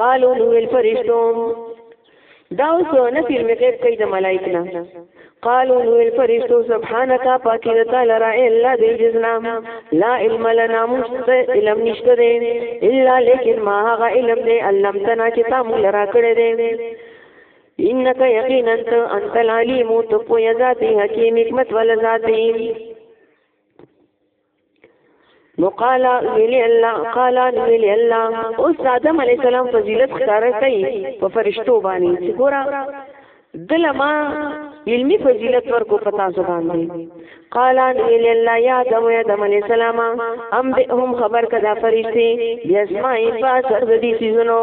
S1: قالو نو ویل فرشتو دا اوس نه فلم غیب کوي د ملائک نه قالو نو ویل فرشتو سبحانك پاکی د تعالی را الا دی جزنا لا علم لنا مست علم نشته دی الا لیکن ما هغه علم دی علم تنا چې تا مونږ را کړی دی انك یقینا انت العلیم تو پوی ذاتی حکیم حکمت ول ذاتی نو قال ویلی الله قال ویلی الله اوس آدم علی السلام فضیلت ښکاره کوي په فرشتو باندې چې ګوره دلما علمی فضیلت ورکو پتا سو باندې قال ان الى الله يا دم يا دم عليه السلام ام بهم خبر کدا فرشتي بیا اسماء فاسر دي سيزونو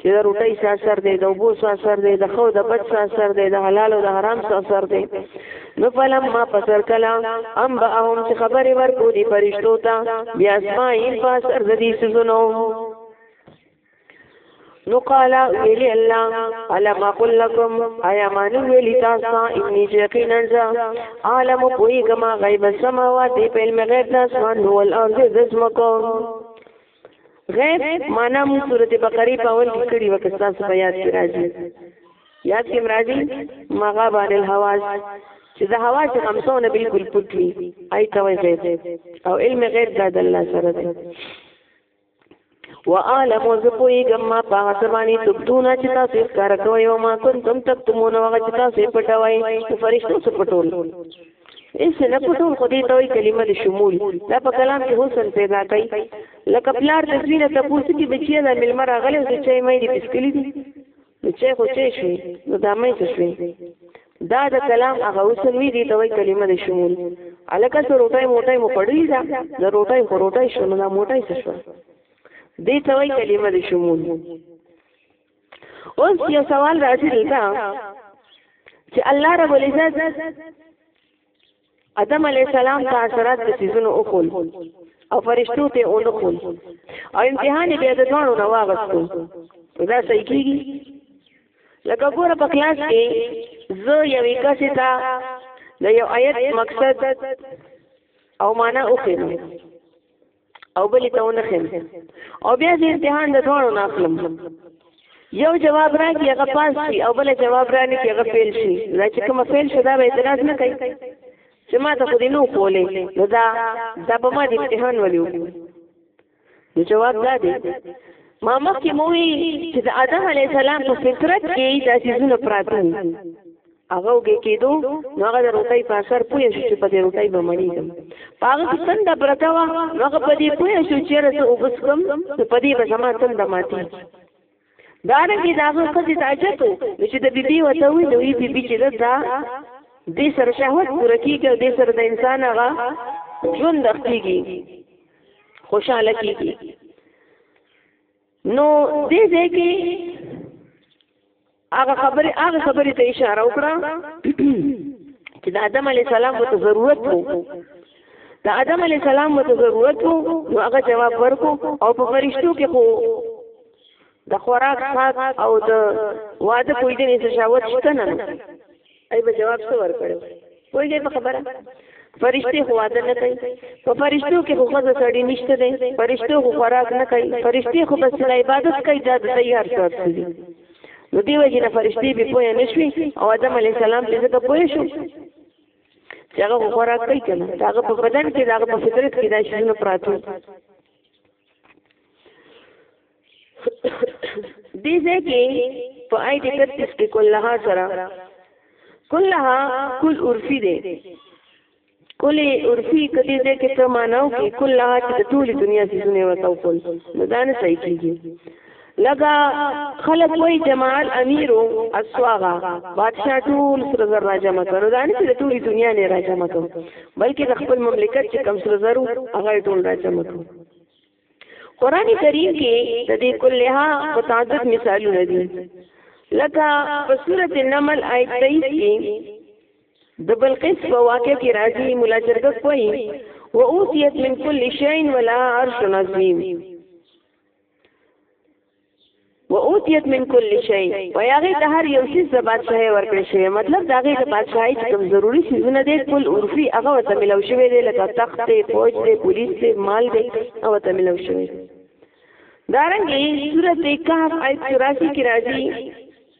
S1: چې د روټۍ څه اثر دی د اوبو څه اثر دی د خو د بد څه اثر دی د حلال او د حرام څه اثر دی نو فلم ما پسر کلا ام باهم چې خبرې ورکو دي فرشتو ته بیا اسماعیل پاسر د دې سزونو نو قال ویلی الله الا ما قل لكم ایا مان ویلی تاسو انی یقینا ذا عالم پوی کما غیب السماوات په علم غیب تاسو نو الارض ذسمکم غیب معنا مو سورته بقره په اول کې کړي وکړه تاسو په یاد کې راځي یاد کې راځي مغاب عن الحواس چې د حواس خمسو نه بالکل پټ وي آی ته وایي غیب او علم غیب دا د الله سره دی وعالم زپوی گما پاغ سبانی تبدونا چی تاسو اخکار کوئی وما کنتم تکتمون وغا چی تاسو پتوائی فرشتو سپتول ایسه نه پټول خو دې ته وایي کلمه د شمول دا په کلام کې حسن پیدا کوي لکه پلار د زوی نه تپوس کې بچیه دا مېلمه راغلی چې چای مې دې پسکلي دي نو چای خو چای شوې نو دا مې څه شوې دا د کلام هغه حسن وی دي ته وایي کلمه د شمول الکه سره روټای موټای مو پړلی دا د روټای خو روټای شو نو دا موټای څه شو دې ته وایي کلمه د شمول اوس یو سوال راځي دا چې الله رب العزت آدم علی السلام ته حشرات د سيزونو وکول او فرشتو ته اونکول او امتحان به د دوانو نه واغستو دا صحیح کیږي لکه ګوره په کلاس کې زه یوې کسې ته د یو آیت مقصد او معنا وکړم او بل ته ونه خیم او بیا دې امتحان د دوړو نه اخلم یو جواب را کی هغه پاس شي او بل جواب را نه کی هغه فیل شي دا چې کوم فیل شي دا به اعتراض نه کوي چې ما ته خو دې نو کولې نو دا دا به ما دې امتحان ولیو نو جواب دا دی ما مخکې مو وی چې د آدم علی السلام په فطرت کې دا سيزونه پراته هغه وګې کېدو نو هغه د روټۍ په اثر پوه شو چې په دې روټۍ به مړېږم په هغه کې تنده پرته وه نو هغه په دې پوه شو چېرې زه اوبه څښم نو په دې به زما تنده ماتېږي دارنګې د هغه ښځې ته عجب و نو چې د بیبي ورته وویل نو وی بیبي چې ده دا دې سره شهوت پوره کېږي او دې سره د انسان هغه ژوند اخليږي خوشاله کېږي نو دې ځای کې هغه خبرې هغه خبرې ته اشاره وکړه چې د آدم علی السلام ته ضرورت وو د آدم علی السلام ته ضرورت وو نو هغه جواب ورکو او په فرشتو کې خو د خوراک سات او د واده کوی د شهوت شته نه ای به جواب څه ورکړو پوهیږئ په خبره فرشتي خو واده نه کوي په فرشتو کې خو ښځه سړی نشته دی فرشتو خو خوراک نه کوي فرشتي خو بس سړی عبادت کوي دا د دوی هر څه څه دي نو دې وجې نه فرشتي بې پوهه نه شوې او آدم علیه السلام پرې ځکه پوه شو چې هغه خو خوراک کوي که نه د هغه په بدن کې د هغه په فطرت کې دا شیونه پراته دې ځای کې په آی دې ترتیب کې کلها سره کلها کل عرفي دی کل عرفي کدي دې کې ته ماناو کې کلها چې د ټولي دنیا سيزونه وتاو کول نو دا نه صحیح کیږي لگا خلق وای جماعت امیرو اسواغا بادشاہ ټول سر زر را جمع کړو دا نه چې ټول دنیا نه را جمع کړو بلکې د خپل مملکت چې کم سر زرو هغه ټول را جمع کړو قران کریم کې د دې کلها متعدد مثالونه دي لکه په سورته النمل آیت 23 کې د بلقیس په واقع کې راځي مولا چرګک کوي و اوتیت من کل شین ولا عرش عظیم و اوتیت من کل شی و یاغی ته هر یو سیز د بادشاہي ورکړی شوی مطلب دا غي د بادشاہي کوم ضروری سیزونه دي کل عرفي هغه ورته ملو شوی دی لکه تخت دی فوج دی پولیس دی مال دی هغه ورته ملو شوی دارنګي سورته کهف آیت 84 کې راځي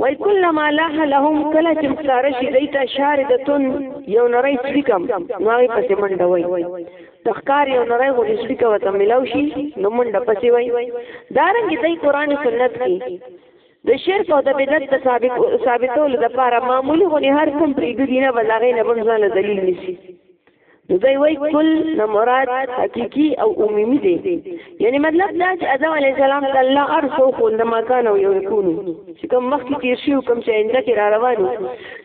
S1: وای کلما لاح لهم کله چې مخکار شي دیتا شاردتون یو نری سپیکم نو هغه پسې منډه وای تخکار یو نری غو سپیکه وته ملاو شي نو منډه پسې وای دارنګ دای قران سنت کې د شرک او د بدعت د ثابت ثابتولو لپاره معمولی غونې هر کوم پریږدي نه بلغې نه بنځانه دلیل نشي نو دوی وای کل نه مراد حقيقي او عمومي دی یعنی مطلب دا چې ادم علی السلام د الله ارسو خو د مکان او یو کونو چې کوم مخکې تیر شي او کوم چې انده کې را روانو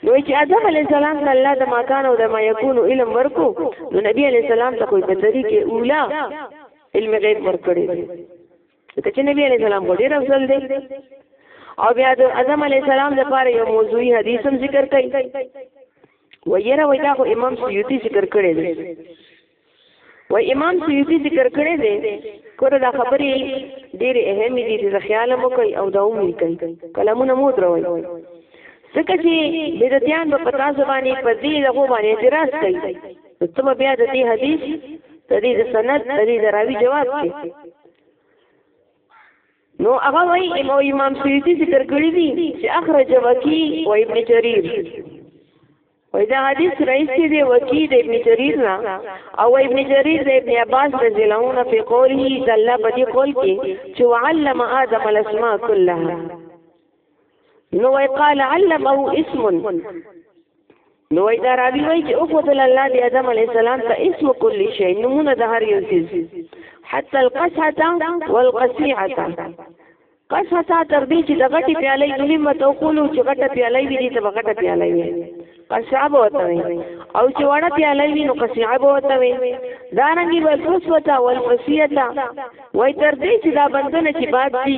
S1: نو چې ادم علی السلام د الله د مکان او د ما یکونو علم ورکو نو نبی علی السلام ته کوئی په طریقې اوله علم غیب ورکړي ځکه چې نبی علیه السلام ډېر افضل دی او بیا د اعظم علیه السلام لپاره یو موضوعي حدیث هم ذکر کوي و یره وای دا خو امام سیوطي ذکر کړی دی و امام سیوطي ذکر کړی دی کور دا خبرې ډېرې اهمې دي چې خیال مو کوي او دا هم کوي کلامونه مو دروي ځکه چې بدعتيان به پتا زبانه په دې لغو باندې اعتراض کوي نو ته بیا د دې حدیث د دې د سند د دې د راوي جواب کوي نو هغه وای امام امام سیوطی ذکر کړی دی چې اخرج وکی و ابن جریر وای دا حدیث رئیس دی وکی د ابن جریر نه او ابن جریر د ابن عباس رضی الله عنه په قوله د الله په دې قول کې چې وعلم آدم الاسماء كلها نو وای قال علمه اسم نو وای دا راوی وای چې او خدل الله دی آدم علی السلام ته اسم کل شی نمونه د هر یو چیز حتی القصحه والقصيعه قصحه تر دې چې د غټي پیالې نومي متو کولو چې غټه پیالې وي دې ته غټه پیالې وي قصاب وته وي او چې وړه پیاله وي نو قصاب وته وي دا رنګي ورسوسوتا والفسیتا وای تر دې چې دا بندونه چې باد دي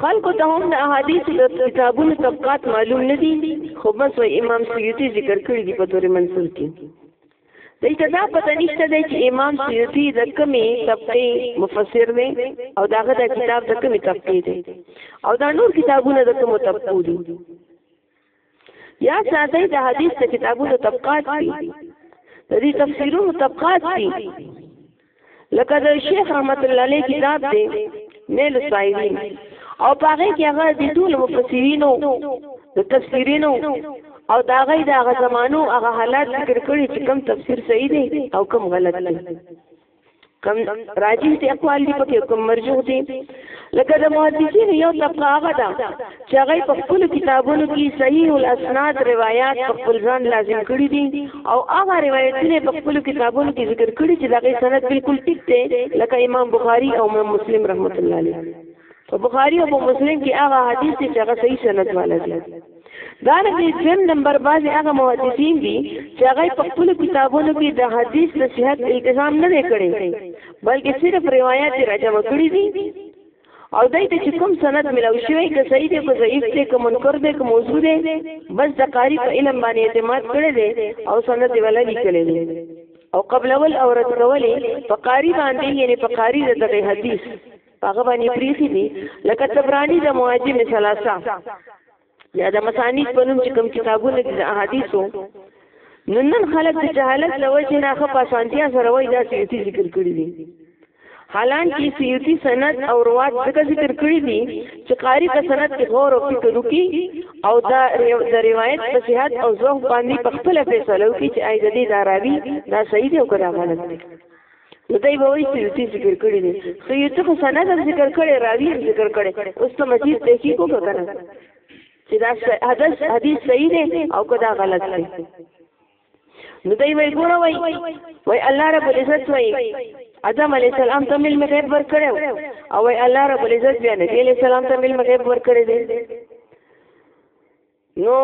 S1: خلکو ته هم د احادیث د کتابونو طبقات معلوم نه دي خو بس و امام سیوطي ذکر کړی دی په تور منصور کې دلته دا پته نشته دی چې امام سیوطي د کمی طبقه مفسر دی او داغه د کتاب د کمی طبقه دی او دا نور کتابونه د کومو طبقو دي یا ساده د حدیث د کتابونو طبقات دي د دې تفسیرونو طبقات دي لکه د شیخ رحمت الله علیه کتاب دی نیل سایرین او پاره کې هغه د ټول مفسرینو د تفسیرینو او دا غي دا غ زمانو هغه حالات ذکر کړی چې کم تفسیر صحیح دی او کم غلط دی کم راجی ته اقوال دی پکې کوم مرجوح دی لکه د محدثین یو طبقه هغه ده چې هغه په خپل کتابونو کې صحیح الاسناد روایت په خپل ځان لازم کړی دي او هغه روایتونه په خپل کتابونو کې ذکر کړی چې دغه سند بالکل ټیک دی لکه امام بخاری او امام مسلم رحمت الله علیه په بخاری او مسلم کې هغه حدیث چې هغه صحیح سند والا دی دا د دویم نمبر باندې هغه محدثین دي چې هغه په خپل کتابونو کې د حدیث د صحت التزام نه کړي بلکې صرف روایت راجمع کړي دي او دای ته چې کوم سند ملو شوی که صحیح دی که ضعیف دی که منکر دی که موضوع دی بس د قاری په علم باندې اعتماد کړی دی او سند دی ولا لیکلی دی او قبل اول اورت کولی په قاری باندې یعنی په قاری د دغه حدیث هغه باندې پریخي دي لکه تبرانی د مواجه مثلاسا یا د مسانید په نوم چې کوم کتابونه دي د احادیثو نن نن خلک د جهالت له وجې نه ښه پاسانتیا سره وایي دا سیوتی ذکر کړي دي حالانکه سیوتی سند او روات ځکه ذکر کړي دي چې قاری په سند کې غور او فکر وکړي او دا د روایت په صحت او ضعف باندې په خپل فیصله وکړي چې آی د دې داراوی دا صحیح دی او کړه غلط دی نو دای به وایي سیوطي ذکر کړی دی سیوطي خو سند هم ذکر کړی راوی هم ذکر کړی اوس ته مزید تحقیق وکړه که نه چې دا حدث حدیث صحیح دی او که دا غلط دی نو دای وایي ګوره وایي وایي الله رب العزت وایي ادم علی السلام ته علم غیب ورکړی او وایي الله رب العزت بیا نبی علی السلام ته علم غیب ورکړی دی نو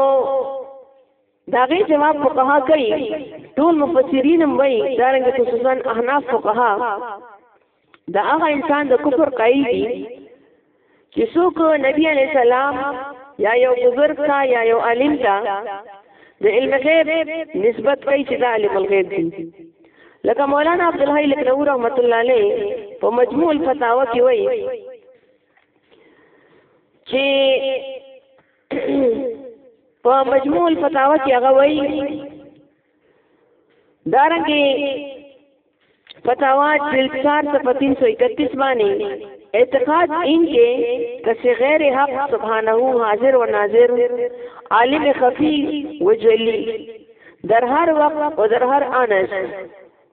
S1: دا غي جواب فقها کوي ټول مفسرین هم وایي دا رنګ خصوصا احناف فقها دا هغه انسان د کفر قایل دي چې څوک نبی علی السلام یا یو بزرگ تا یا یو عالم تا د علم غیب نسبت کوي چې دا علم الغیب دي لکه مولانا عبد الحی لکنو رحمت الله علیه په مجموع الفتاوا کې وایي چې په مجموع الفتاوا کې هغه وایي دارنګه فتاوا جلد 4 صفحه 331 باندې اعتقاد ان کې کسي غیر حق سبحانه حاضر و ناظر عالم خفي وجلی در هر وخت او در هر آنس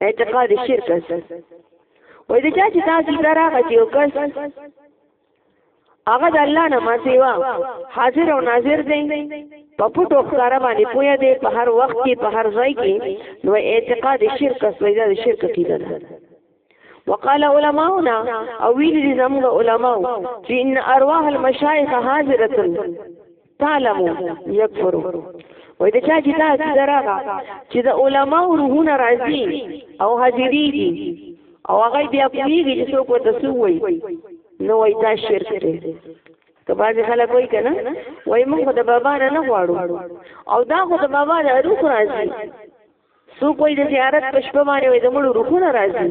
S1: اعتقاد شرک است وای د چا چې تاسو دراغه چې وکړ هغه د الله نه ما سیوا حاضر او ناظر دی په پټو ښکارا باندې پوهه دی په هر وخت کې په هر ځای کې نو اعتقاد شرک سویدا د شرک کیده ده وقال علماؤنا او ویل دي زموږ علماو چې ان ارواح المشایخ حاضره تعلمو یکفرو وای د چا چې دا عقیده راغه چې د علماو روحونه راځي او حاضرېږي او هغه بیا پوهېږي چې څوک ورته څه وایي نو وای دا شرک دی که بعضې خلک وایي که نه وایي موږ خو د بابا نه نه غواړو او دا خو د بابا د روح راځي څوک وایي د زیارت په شپه باندې وایي د مړو روحونه راځي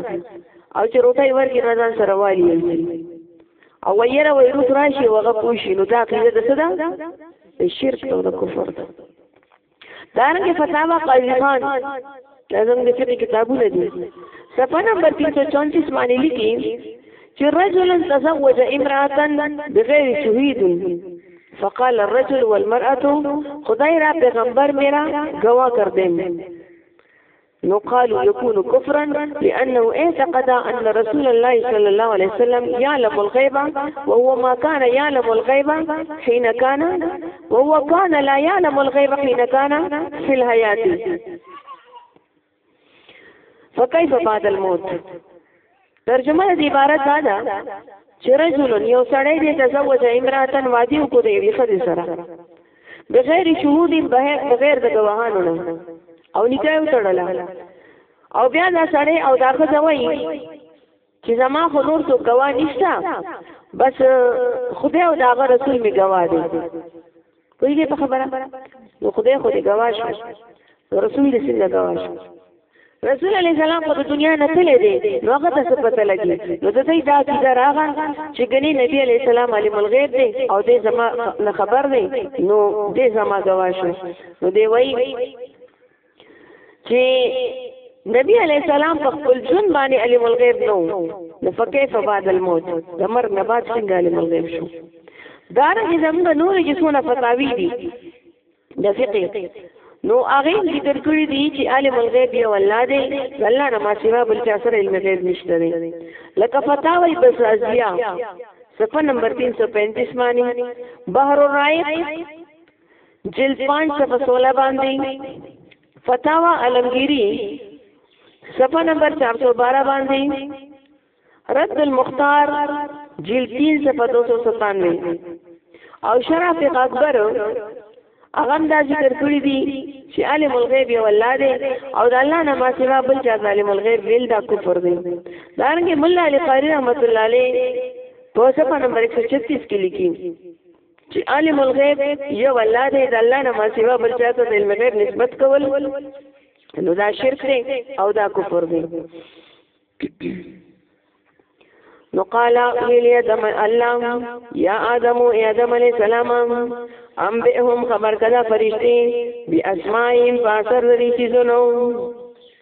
S1: او چې روټۍ ورکړي نه ځان سره والي او ویره وایي روح راشي او هغه پوه شي نو دا عقیده د څه ده د شرک او د کفر ده دارنګه فتاوا قاضی خان لازم د فقې کتابونه دي صفحه نمبر 334 باندې لیکي چې رجل تزوج امرأة بغیر شهید فقال الرجل والمرأة خدای را پیغمبر میرا گواہ کر دیں يقال يكون كفرا لأنه اعتقد أن رسول الله صلى الله عليه وسلم يعلم الغيب وهو ما كان يعلم الغيب حين كان وهو كان لا يعلم الغيب حين كان في الحياة فکیف بعد الموت ترجمه د عبارت دا ده چې رجل یو سړی دی تزوج امراتن وادي کو دی وی خدي سره بغیر شهود بغیر د گواهانو نه او نکاح وتړله او بیا دا سړی او دا خزه وایي چې زما خو نور څوک ګواه نشته بس خدای او د هغه رسول مې ګواه دی پوهېږې په خبره نو خدای خو دې ګواه شو رسول دې څنګه ګواه شو رسول علی سلام په دنیا نه تللی دی نو هغه ته څه پته لګي نو د دې دا کیده راغه چې ګنې نبی علی سلام علی ملغیب دی او دې زما نه خبر دی نو دې زما گواه شو نو دی وای چې نبی علی السلام په خپل جون باندې علم الغیب نو نو فکیف بعد الموت د مرګ نه بعد څنګه علم الغیب شو دا رنګ زموږ نور جسمونه فتاوی دي د فقه نو هغه ذکر کړی دی چې عالم الغیب یو الله دی الله نه ما سوا بل چا سره علم غیب نشته دی لکه فتاوی بس ازیا صفحه نمبر 335 معنی بحر الرائق جلد 5 صفحه 16 باندې فتاوا علمگیری صفحه نمبر 412 باندې رد المختار جلد 3 صفحه 297 او شرح فقه اکبر هغه دا ذکر کړی دی چې عالم الغیب یو الله دی او د الله نه ما سوا بل چا عالم الغیب ویل دا کفر دی دا رنګه مولا علی قاری رحمت الله علیه په صفه نمبر 136 کې لیکي چې عالم الغیب یو الله دی د الله نه ما سوا بل چا ته د علم غیب نسبت کول نو دا شرک دی او دا کفر دی نو قال ویلی ادم الله یا آدم ای آدم علیہ السلام انبئهم خبر کدا فرشتي بی اسمائهم فاثر ذی چیزونو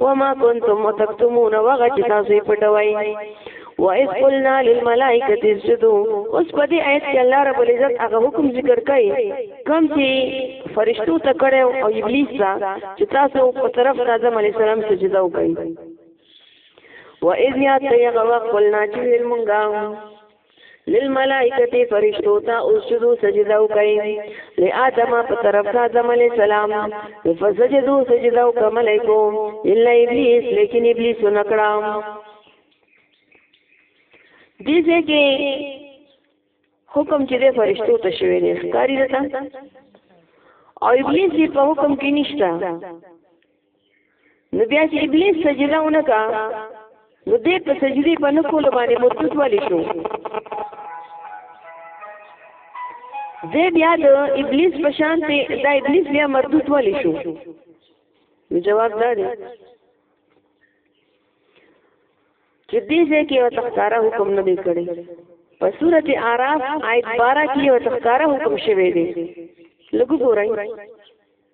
S1: وما كنتم تكتمون وغه چې تاسو پټوي و اس قلنا للملائکه اسجدوا اوس په دې آیت کې الله رب العزت هغه حکم ذکر کوي کوم چې فرشتو ته کړو او ابلیس ته چې تاسو په طرف د آدم علی السلام سجده وکړي و اذ یا تیغه وقلنا چې ویل مونږه للملائکه فرشتو ته اسجدو سجده وکړي لآدم په طرف د آدم علی السلام فسجدو سجده وکړه ملائکو الا ابلیس لیکن ابلیس نکړه دې ځکه حکم چې د فرشتو ته شوی دی ښکاری ده او ابلیس په حکم کې نشته نو بیا چې ابلیس سجده ونکا نو دې په سجدي په نکول باندې مرتد والی شو دې بیا د ابلیس په شان ته دا ابلیس بیا مردود والی شو نو جواب دا دی چې دې ځکه او تخکارا حکم نه دی کړی په سورته اعراف آیت 12 کې او تخکارا حکم شوی دی لګو ګورئ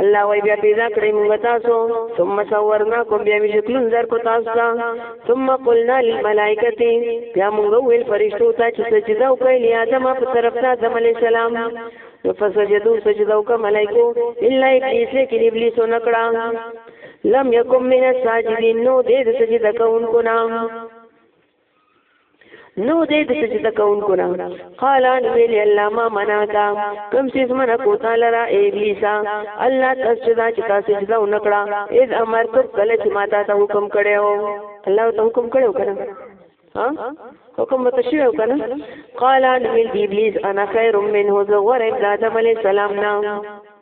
S1: الله وای بیا پیدا کړی موږ تاسو ثم صورناکم بیا می شکلون در کو تاسو ته ثم قلنا للملائکه بیا موږ ویل فرشتو ته چې سجده وکړي لی آدم په طرف ته آدم علی السلام نو فسجدو سجده وکړه ملائکو الا ابلیس لیکن ابلیس نکړه لم یکم من الساجدین نو دې سجده کوونکو نام نو دې د سجده کوونکو نه قال ان ویل الله ما مناکا کوم چې من کو تعالی را ابلیس الله تسجدا چې تاسو سجده ونکړه اذ امر تو کله چې ما تاسو حکم کړو الله ته حکم کړو کنه ها حکم به تشریح وکنه قال ان ویل ابلیس انا خیر منه ذو ور ابن آدم علیہ السلام نام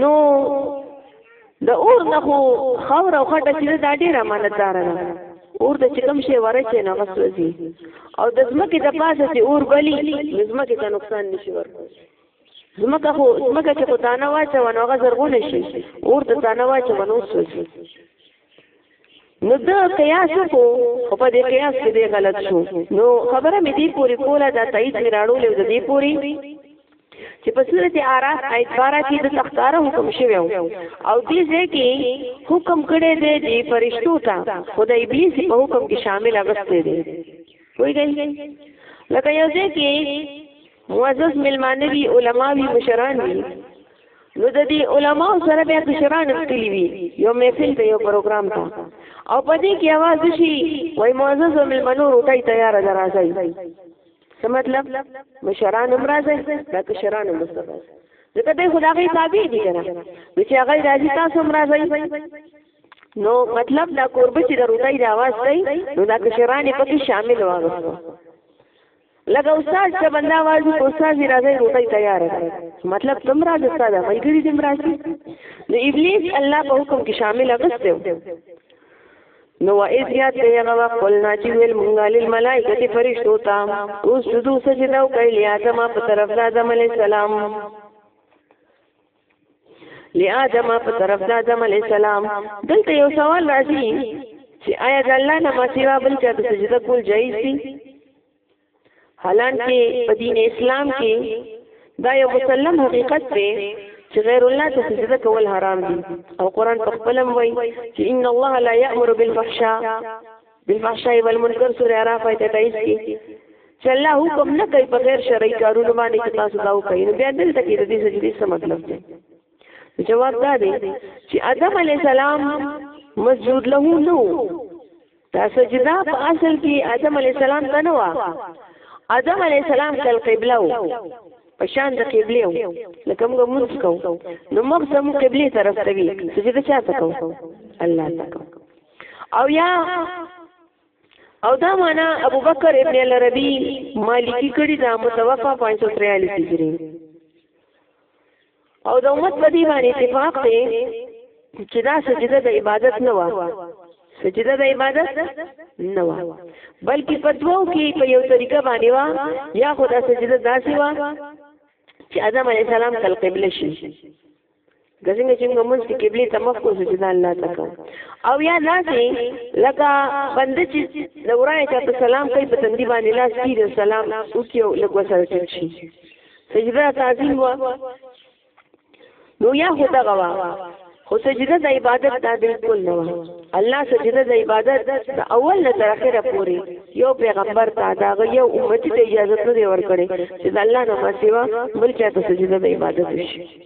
S1: نو د اور نه خو خاور او خټه چې دا ډیر امانتدار ده اور د چې کوم شی ورچې نه غسوځي او د ځمکې د پاسه چې اور بلی ځمکې ته نقصان نشي ورکوي ځمکه خو ځمکه چې خو دانه واچوه نو هغه زرغونه شي اور ته دانه واچوه نو سوځي نو دا قیاس کو خو په دې قیاس کې دی غلط شو نو خبره مې دی پوری کوله دا تایید مې راړو لې د دې پوری چې په صورت اعراف آیت 12 کې د تختاره حکم شوی او دې ځای کې حکم کړی دی د فرشتو ته خدای ابلیس په حکم کې شامل اغستې دی وایي لکه یو ځای کې معزز ملمانه وي علما وي مشران وي نو د دې علما سره بیا کشران تللی وي یو محفل ته یو پروګرام ته او په دې کې आवाज شي وای معزز ملمنو روټي تیار درازي څه مطلب مشران هم راځي دا کشران هم راځي ځکه دوی خو د هغوی تابع دي که نه نو چې هغوی راځي تاسو هم راځئ نو مطلب دا کوربه چې د روټۍ د اواز کوي نو دا کشران یې پکې شامل واغستو لکه استاد چې بندا وایي استاد راځي روټي تیار ده مطلب تم راځ استاد ملګری دې مراشي نو ابلیس الله په حکم کې شامل اغسته نو وایز یاد دی هغه وخت قلنا چې ویل مونږه لیل ملائکه فرشتو ته اوس شدو سجده او کړي آدم په طرف د آدم علی السلام لآدم په طرف د آدم علی السلام دلته یو سوال راځي چې آیا د الله نه ماسیوا بل چا ته سجده کول جایز دي حالانکه په دین اسلام کې دا یو مسلم حقیقت دی چې غیر الله ته سجده کول حرام دي او قران په خپل وایي چې ان الله لا یأمر بالفحشاء بالفحشاء والمنکر سورہ اعراف آیت 28 کې چې الله حکم نه کوي په غیر شرعي کارونو باندې چې تاسو دا وکړئ نو بیا دلته کې د دې سجدي څه مطلب دی جواب دا دی چې آدم علی السلام مسجود له نو دا سجدا په اصل کې آدم علی السلام ته نه و آدم علی السلام کل قبله و په شان د قبله و لکه موږ مونږ کو نو موږ سم قبله طرف ته وی سجدا چا ته کو الله ته کو او یا او دا معنا ابو بکر ابن العربی مالکی کړي دا متوفا 543 هجری او د امت په دې باندې اتفاق دی چې دا سجده د عبادت نه و سجده د عبادت نه و بلکې په دوو کې په یو طریقه باندې و یا خدا سجده داسې و چې آدم علی السلام تل قبله شي د څنګه چې موږ مونږ کې قبله ته مخ کو سجده الله ته کو او یا داسې لکه بنده چې د ورای چا ته سلام کوي په تندي باندې لاس کیږي سلام وکي او لږ وسره ټیټ شي سجده تعظیم وا نو یا خدا غوا خو سجده د عبادت دا بالکل نه الله سجده د عبادت د اول نه تر اخره پورې یو پیغمبر ته دا یو امت ته اجازه نه ورکړي چې الله نه ما سیوا بل چاته سجده د عبادت وشي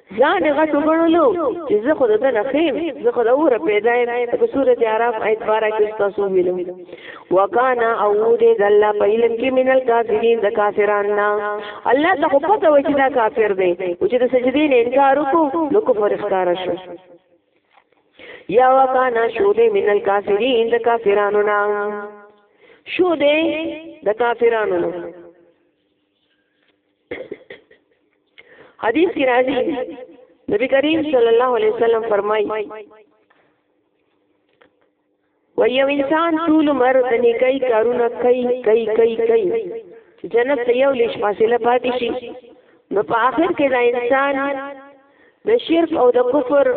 S1: ځان یې غټ وګڼلو چې زه خو د ده نه ښیم زه خو د اوره پیدا یم په سورت اعراف آیت باره کې ستاسو ویلو وکانا او دی د الله په علم کې من الکافرین د کافران نه الله ته خو پته وایي چې دا کافر دی او چې د سجدې نه انکار وکړو نو کفر ښکاره شو یا وکانا شو دی من الکافرین د کافرانو نه شو دی د کافرانو نه حدیث کی راضی نبی کریم صلی اللہ علیہ وسلم فرمائی و یو انسان طول مر د نیکي کارونه کوي کوي کوي کوي چې جنت ته یو لیش فاصله پاتې شي نو په آخر کې دا انسان د شرک او د کفر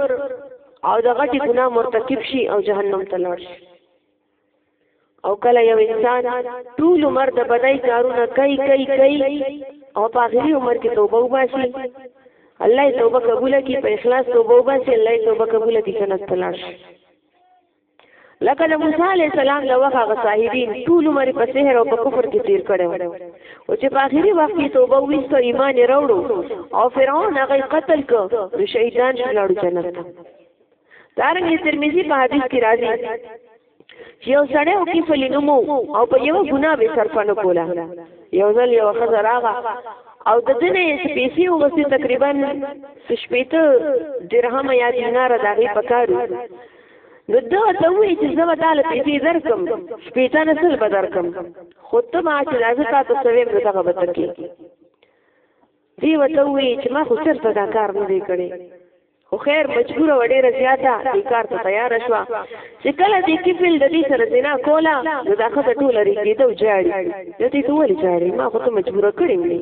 S1: او د غټي ګناه مرتکب شي او جهنم ته لاړ شي او کله یو انسان ټول عمر د بدای کارونه کوي کوي کوي او په اخري عمر کې توبه وباسي الله یې توبه قبول کړي په اخلاص توبه وباسي الله یې توبه قبول کړي جنت ته لاړ شي لکه د موسی علی السلام د وخت هغه صاحبین ټول عمر په سحر او په کفر کې تیر کړو او چې په اخري وخت کې توبه ویسته ایمان یې راوړو او فرعون هغه قتل کړ نو شهیدان شو لاړو جنت ته دارنګه ترمذی په حدیث کې راځي چې یو سړی او کې فلینمو او په یو ګناه به صرف نه کولا یو ځل یو خزر راغه او د دنه پیسې وغوښتي تقریبا شپېته درهم یا دینار دغه پکارو نو دا ته وی چې زما تعالی پیسې درکم شپېته نسل به درکم خو ته ما چې راځه تا ته سوي به دغه به تکي دی وته وی چې ما خو چرته دا کار نه دی کړی خو خیر مجبوره وه ډېره زیاته دې کار ته تیاره شوه چې کله دې کفل د دې سره زنا کوله نو دا ښځه ټوله رېږدېده او ژاړي نو دې ته ولې ژاړې ما خو ته مجبوره کړې وې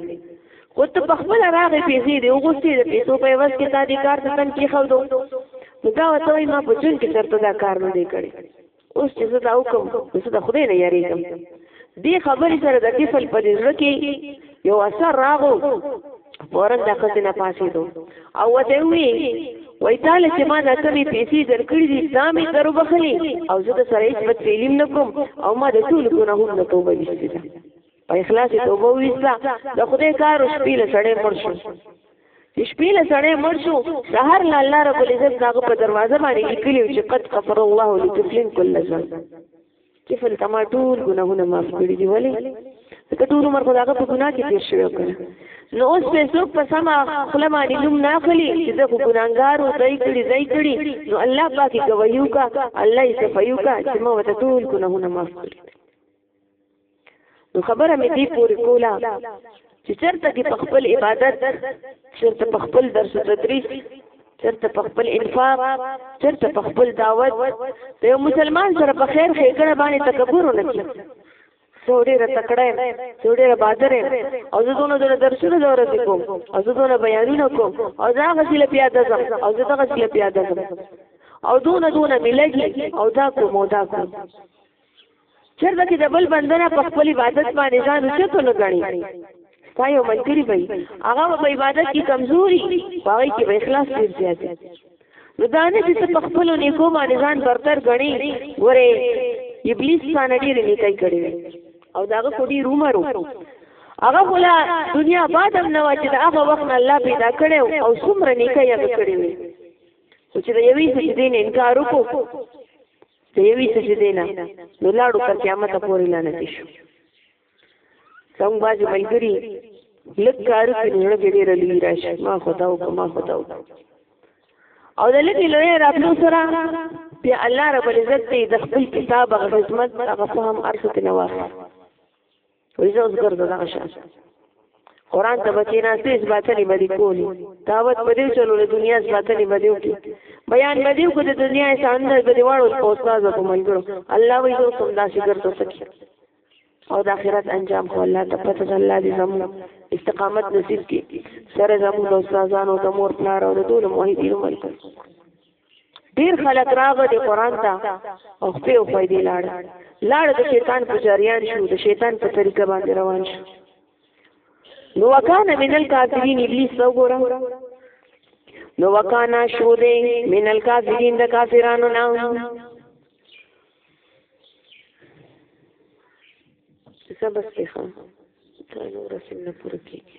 S1: خو ته په خپله راغې پیسې دې وغوښتې د پیسو په عوض کې تا دې کار ته تن کېښودو نو دا ورته وایي ما په ژوند کې چېرته دا کار نه دی کړی اوس چې زه دا وکم نو زه د خدای نه یریږم دې خبرې سره د طفل په زړه کې یو اثر راغو فورن د خځې نه پاسېدو او وته وی وای تعالی چې ما دا کمی پیسې درکړې دي دا مې درو بخلې او زه د سره هیڅ بد فعلیم نه کوم او ما د ټول ګناهونو نه توبه ویستې ده په اخلاص توبه ویسته د خدای کار او شپې له سړې مړ شو چې شپې له سړی مړ شو سهار له الله رب العزت نه هغه په دروازه باندې لیکلي چې قد غفر الله لطفل کل ذنب چې فل تما ټول ګناهونه معاف کړي دي ولې ځکه ټول عمر خو هغه په ګناه کې تېر شوی کړه نو اوس په څوک په سما خپل باندې نوم نه اخلي چې زه خو ګناګار او ځای کړي ځای کړي نو الله پاکي گواهیو کا الله یې صفایو کا چې ما وته ټول ګناهونه معاف کړي نو خبره مې دې پورې کوله چې چرته کې په خپل عبادت چرته په خپل درس او تدریس چرته په خپل انفاق چرته په خپل دعوت د یو مسلمان سره په خیر ښېګڼه باندې تکبر ونه کړي څو ډېره تکړه یم څو ډېره بادر یم او زه دونه دونه درسونه د ورځې کوم او زه دونه بیانونه کوم او زه هغسې له پیاده ځم او زه دغسې له پیاده ځم او دونه دونه مې لګي او دا کوم او دا کوم چرته چې د بل بندنه په خپل عبادت باندې ځان اوچتو نه غني ستا یو ملګری به هغه په عبادت کې کمزوري هغه کې به اخلاص ډیر زیات نو دا نه چې په خپل نیکو باندې ځان برتر غني ګوره ابلیس باندې ډیر نیکای کړی او داغه کوډي رومرو هغه ولا دنیا بادم نه واچې دا هغه وخت الله پیدا کړو او څومره نیکای هغه کړی وي چې د یوې سجدې نه انکار وکړو د یوې سجدې نه نو لاړو تر قیامت پورې لانه دي شو څنګه باجی ملګری لږ کار کوي نو به ډیر لوی راشي ما خدا او ما خدا او د لګي لوی راتلو سره بیا الله رب العزت دې د خپل کتاب او خدمت هغه فهم ارث کې نواخه وې زه اوس ګرځم دغه شان قران ته بچی نه سې ځباتلې باندې کولی دعوت په دې چلو له دنیا ځباتلې باندې وکي بیان باندې کو د دنیا انسان نه باندې واړو په استاد په منګړو الله وې زه سم داسې ګرځو سکی او د آخرت انجام خو الله ته پته ده الله دې زمو استقامت نصیب کړي سره زمو د استادانو د مور پلار او د ټول موحدینو ملګرو ډیر خلک راغه د قران ته او په خو دی لاړ لاړ د شیطان په جریان شو د شیطان په طریقه باندې روان شو نو وکانه من الکافرین ابلیس وګوره نو وکانا شو دې من الکافرین د کافرانو نه څه بس ته خان نو رسول نه پوره کیږي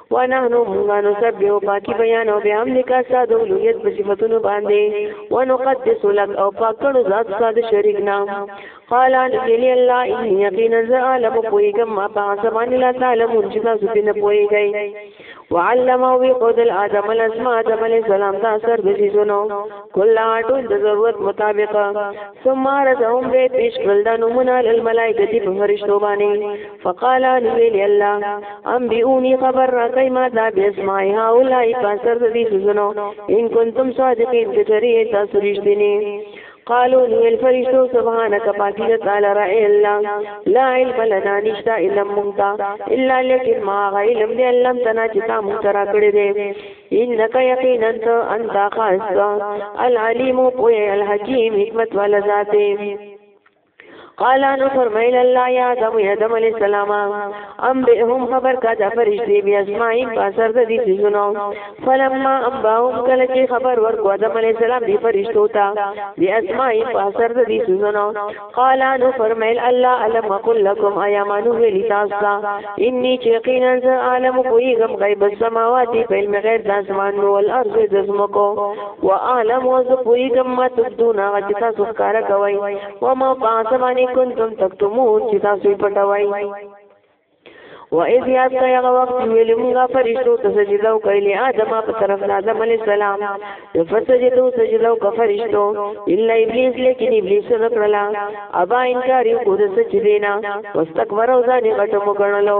S1: ونحنو مونږه نو سب یو پاکی بیان او بیام نکا ساد اولویت په صفتونو باندې ونقدس لک او پاکړو ذات ساد شریک نا قال ان کلی الله ان یقینا زعلم پویګم ما په سبحان الله تعالی مونږ چې تاسو دې نه پویګی وعلم او قد الادم الاسماء ادم علیہ السلام دا اثر د دې زونو کله ټول د ضرورت مطابق ثم رزهم به پیش کړل د نمونه الملائکه دې په فرشتو باندې فقال نبيل الله انبئوني خبر را کوي ما دا بسماء هؤلاء پسر دي سوزنو ان كنتم صادقين کچري تاسو رښتینی قالو نو الفرشتو سبحانك پاکی د تعالی را الا لا علم لنا نشتا علم مونتا الا لیکن ما علم دی علم تنا چې تا مونږ را کړی دی انک یقینا انت خاص العلیم پوی الحکیم حکمت والا ذاته قال نو فرمایل الله یا آدم یا آدم علی السلام ام بهم خبر کا د فرشتي بیا اسماعیل په سر د دې سيزونو فلما ام باهم کله چې خبر ورکو آدم علی السلام دی فرشتو ته بیا اسماعیل په سر د دې سيزونو قال نو فرمایل الله علم قل لكم ایا مانو ویل تاسو انی یقینا عالم کویګم غیب السماوات په علم غیر د اسمان او الارض د زمکو واعلم وز پویګم ما تبدون هغه چې تاسو ښکارا کوي و ما پاسمانی کنتم تکتمون چې تاسو پټوي و اذ یاد کا یغه وخت ویل موږ فرشتو ته سجده وکړه آدم په طرف نه آدم علی السلام فسجدو سجده وکړه فرشتو الا ابلیس لیکن ابلیس نه کړلا ابا انکار یو کو د سجدینا واستكبر او ځان غټ مګنلو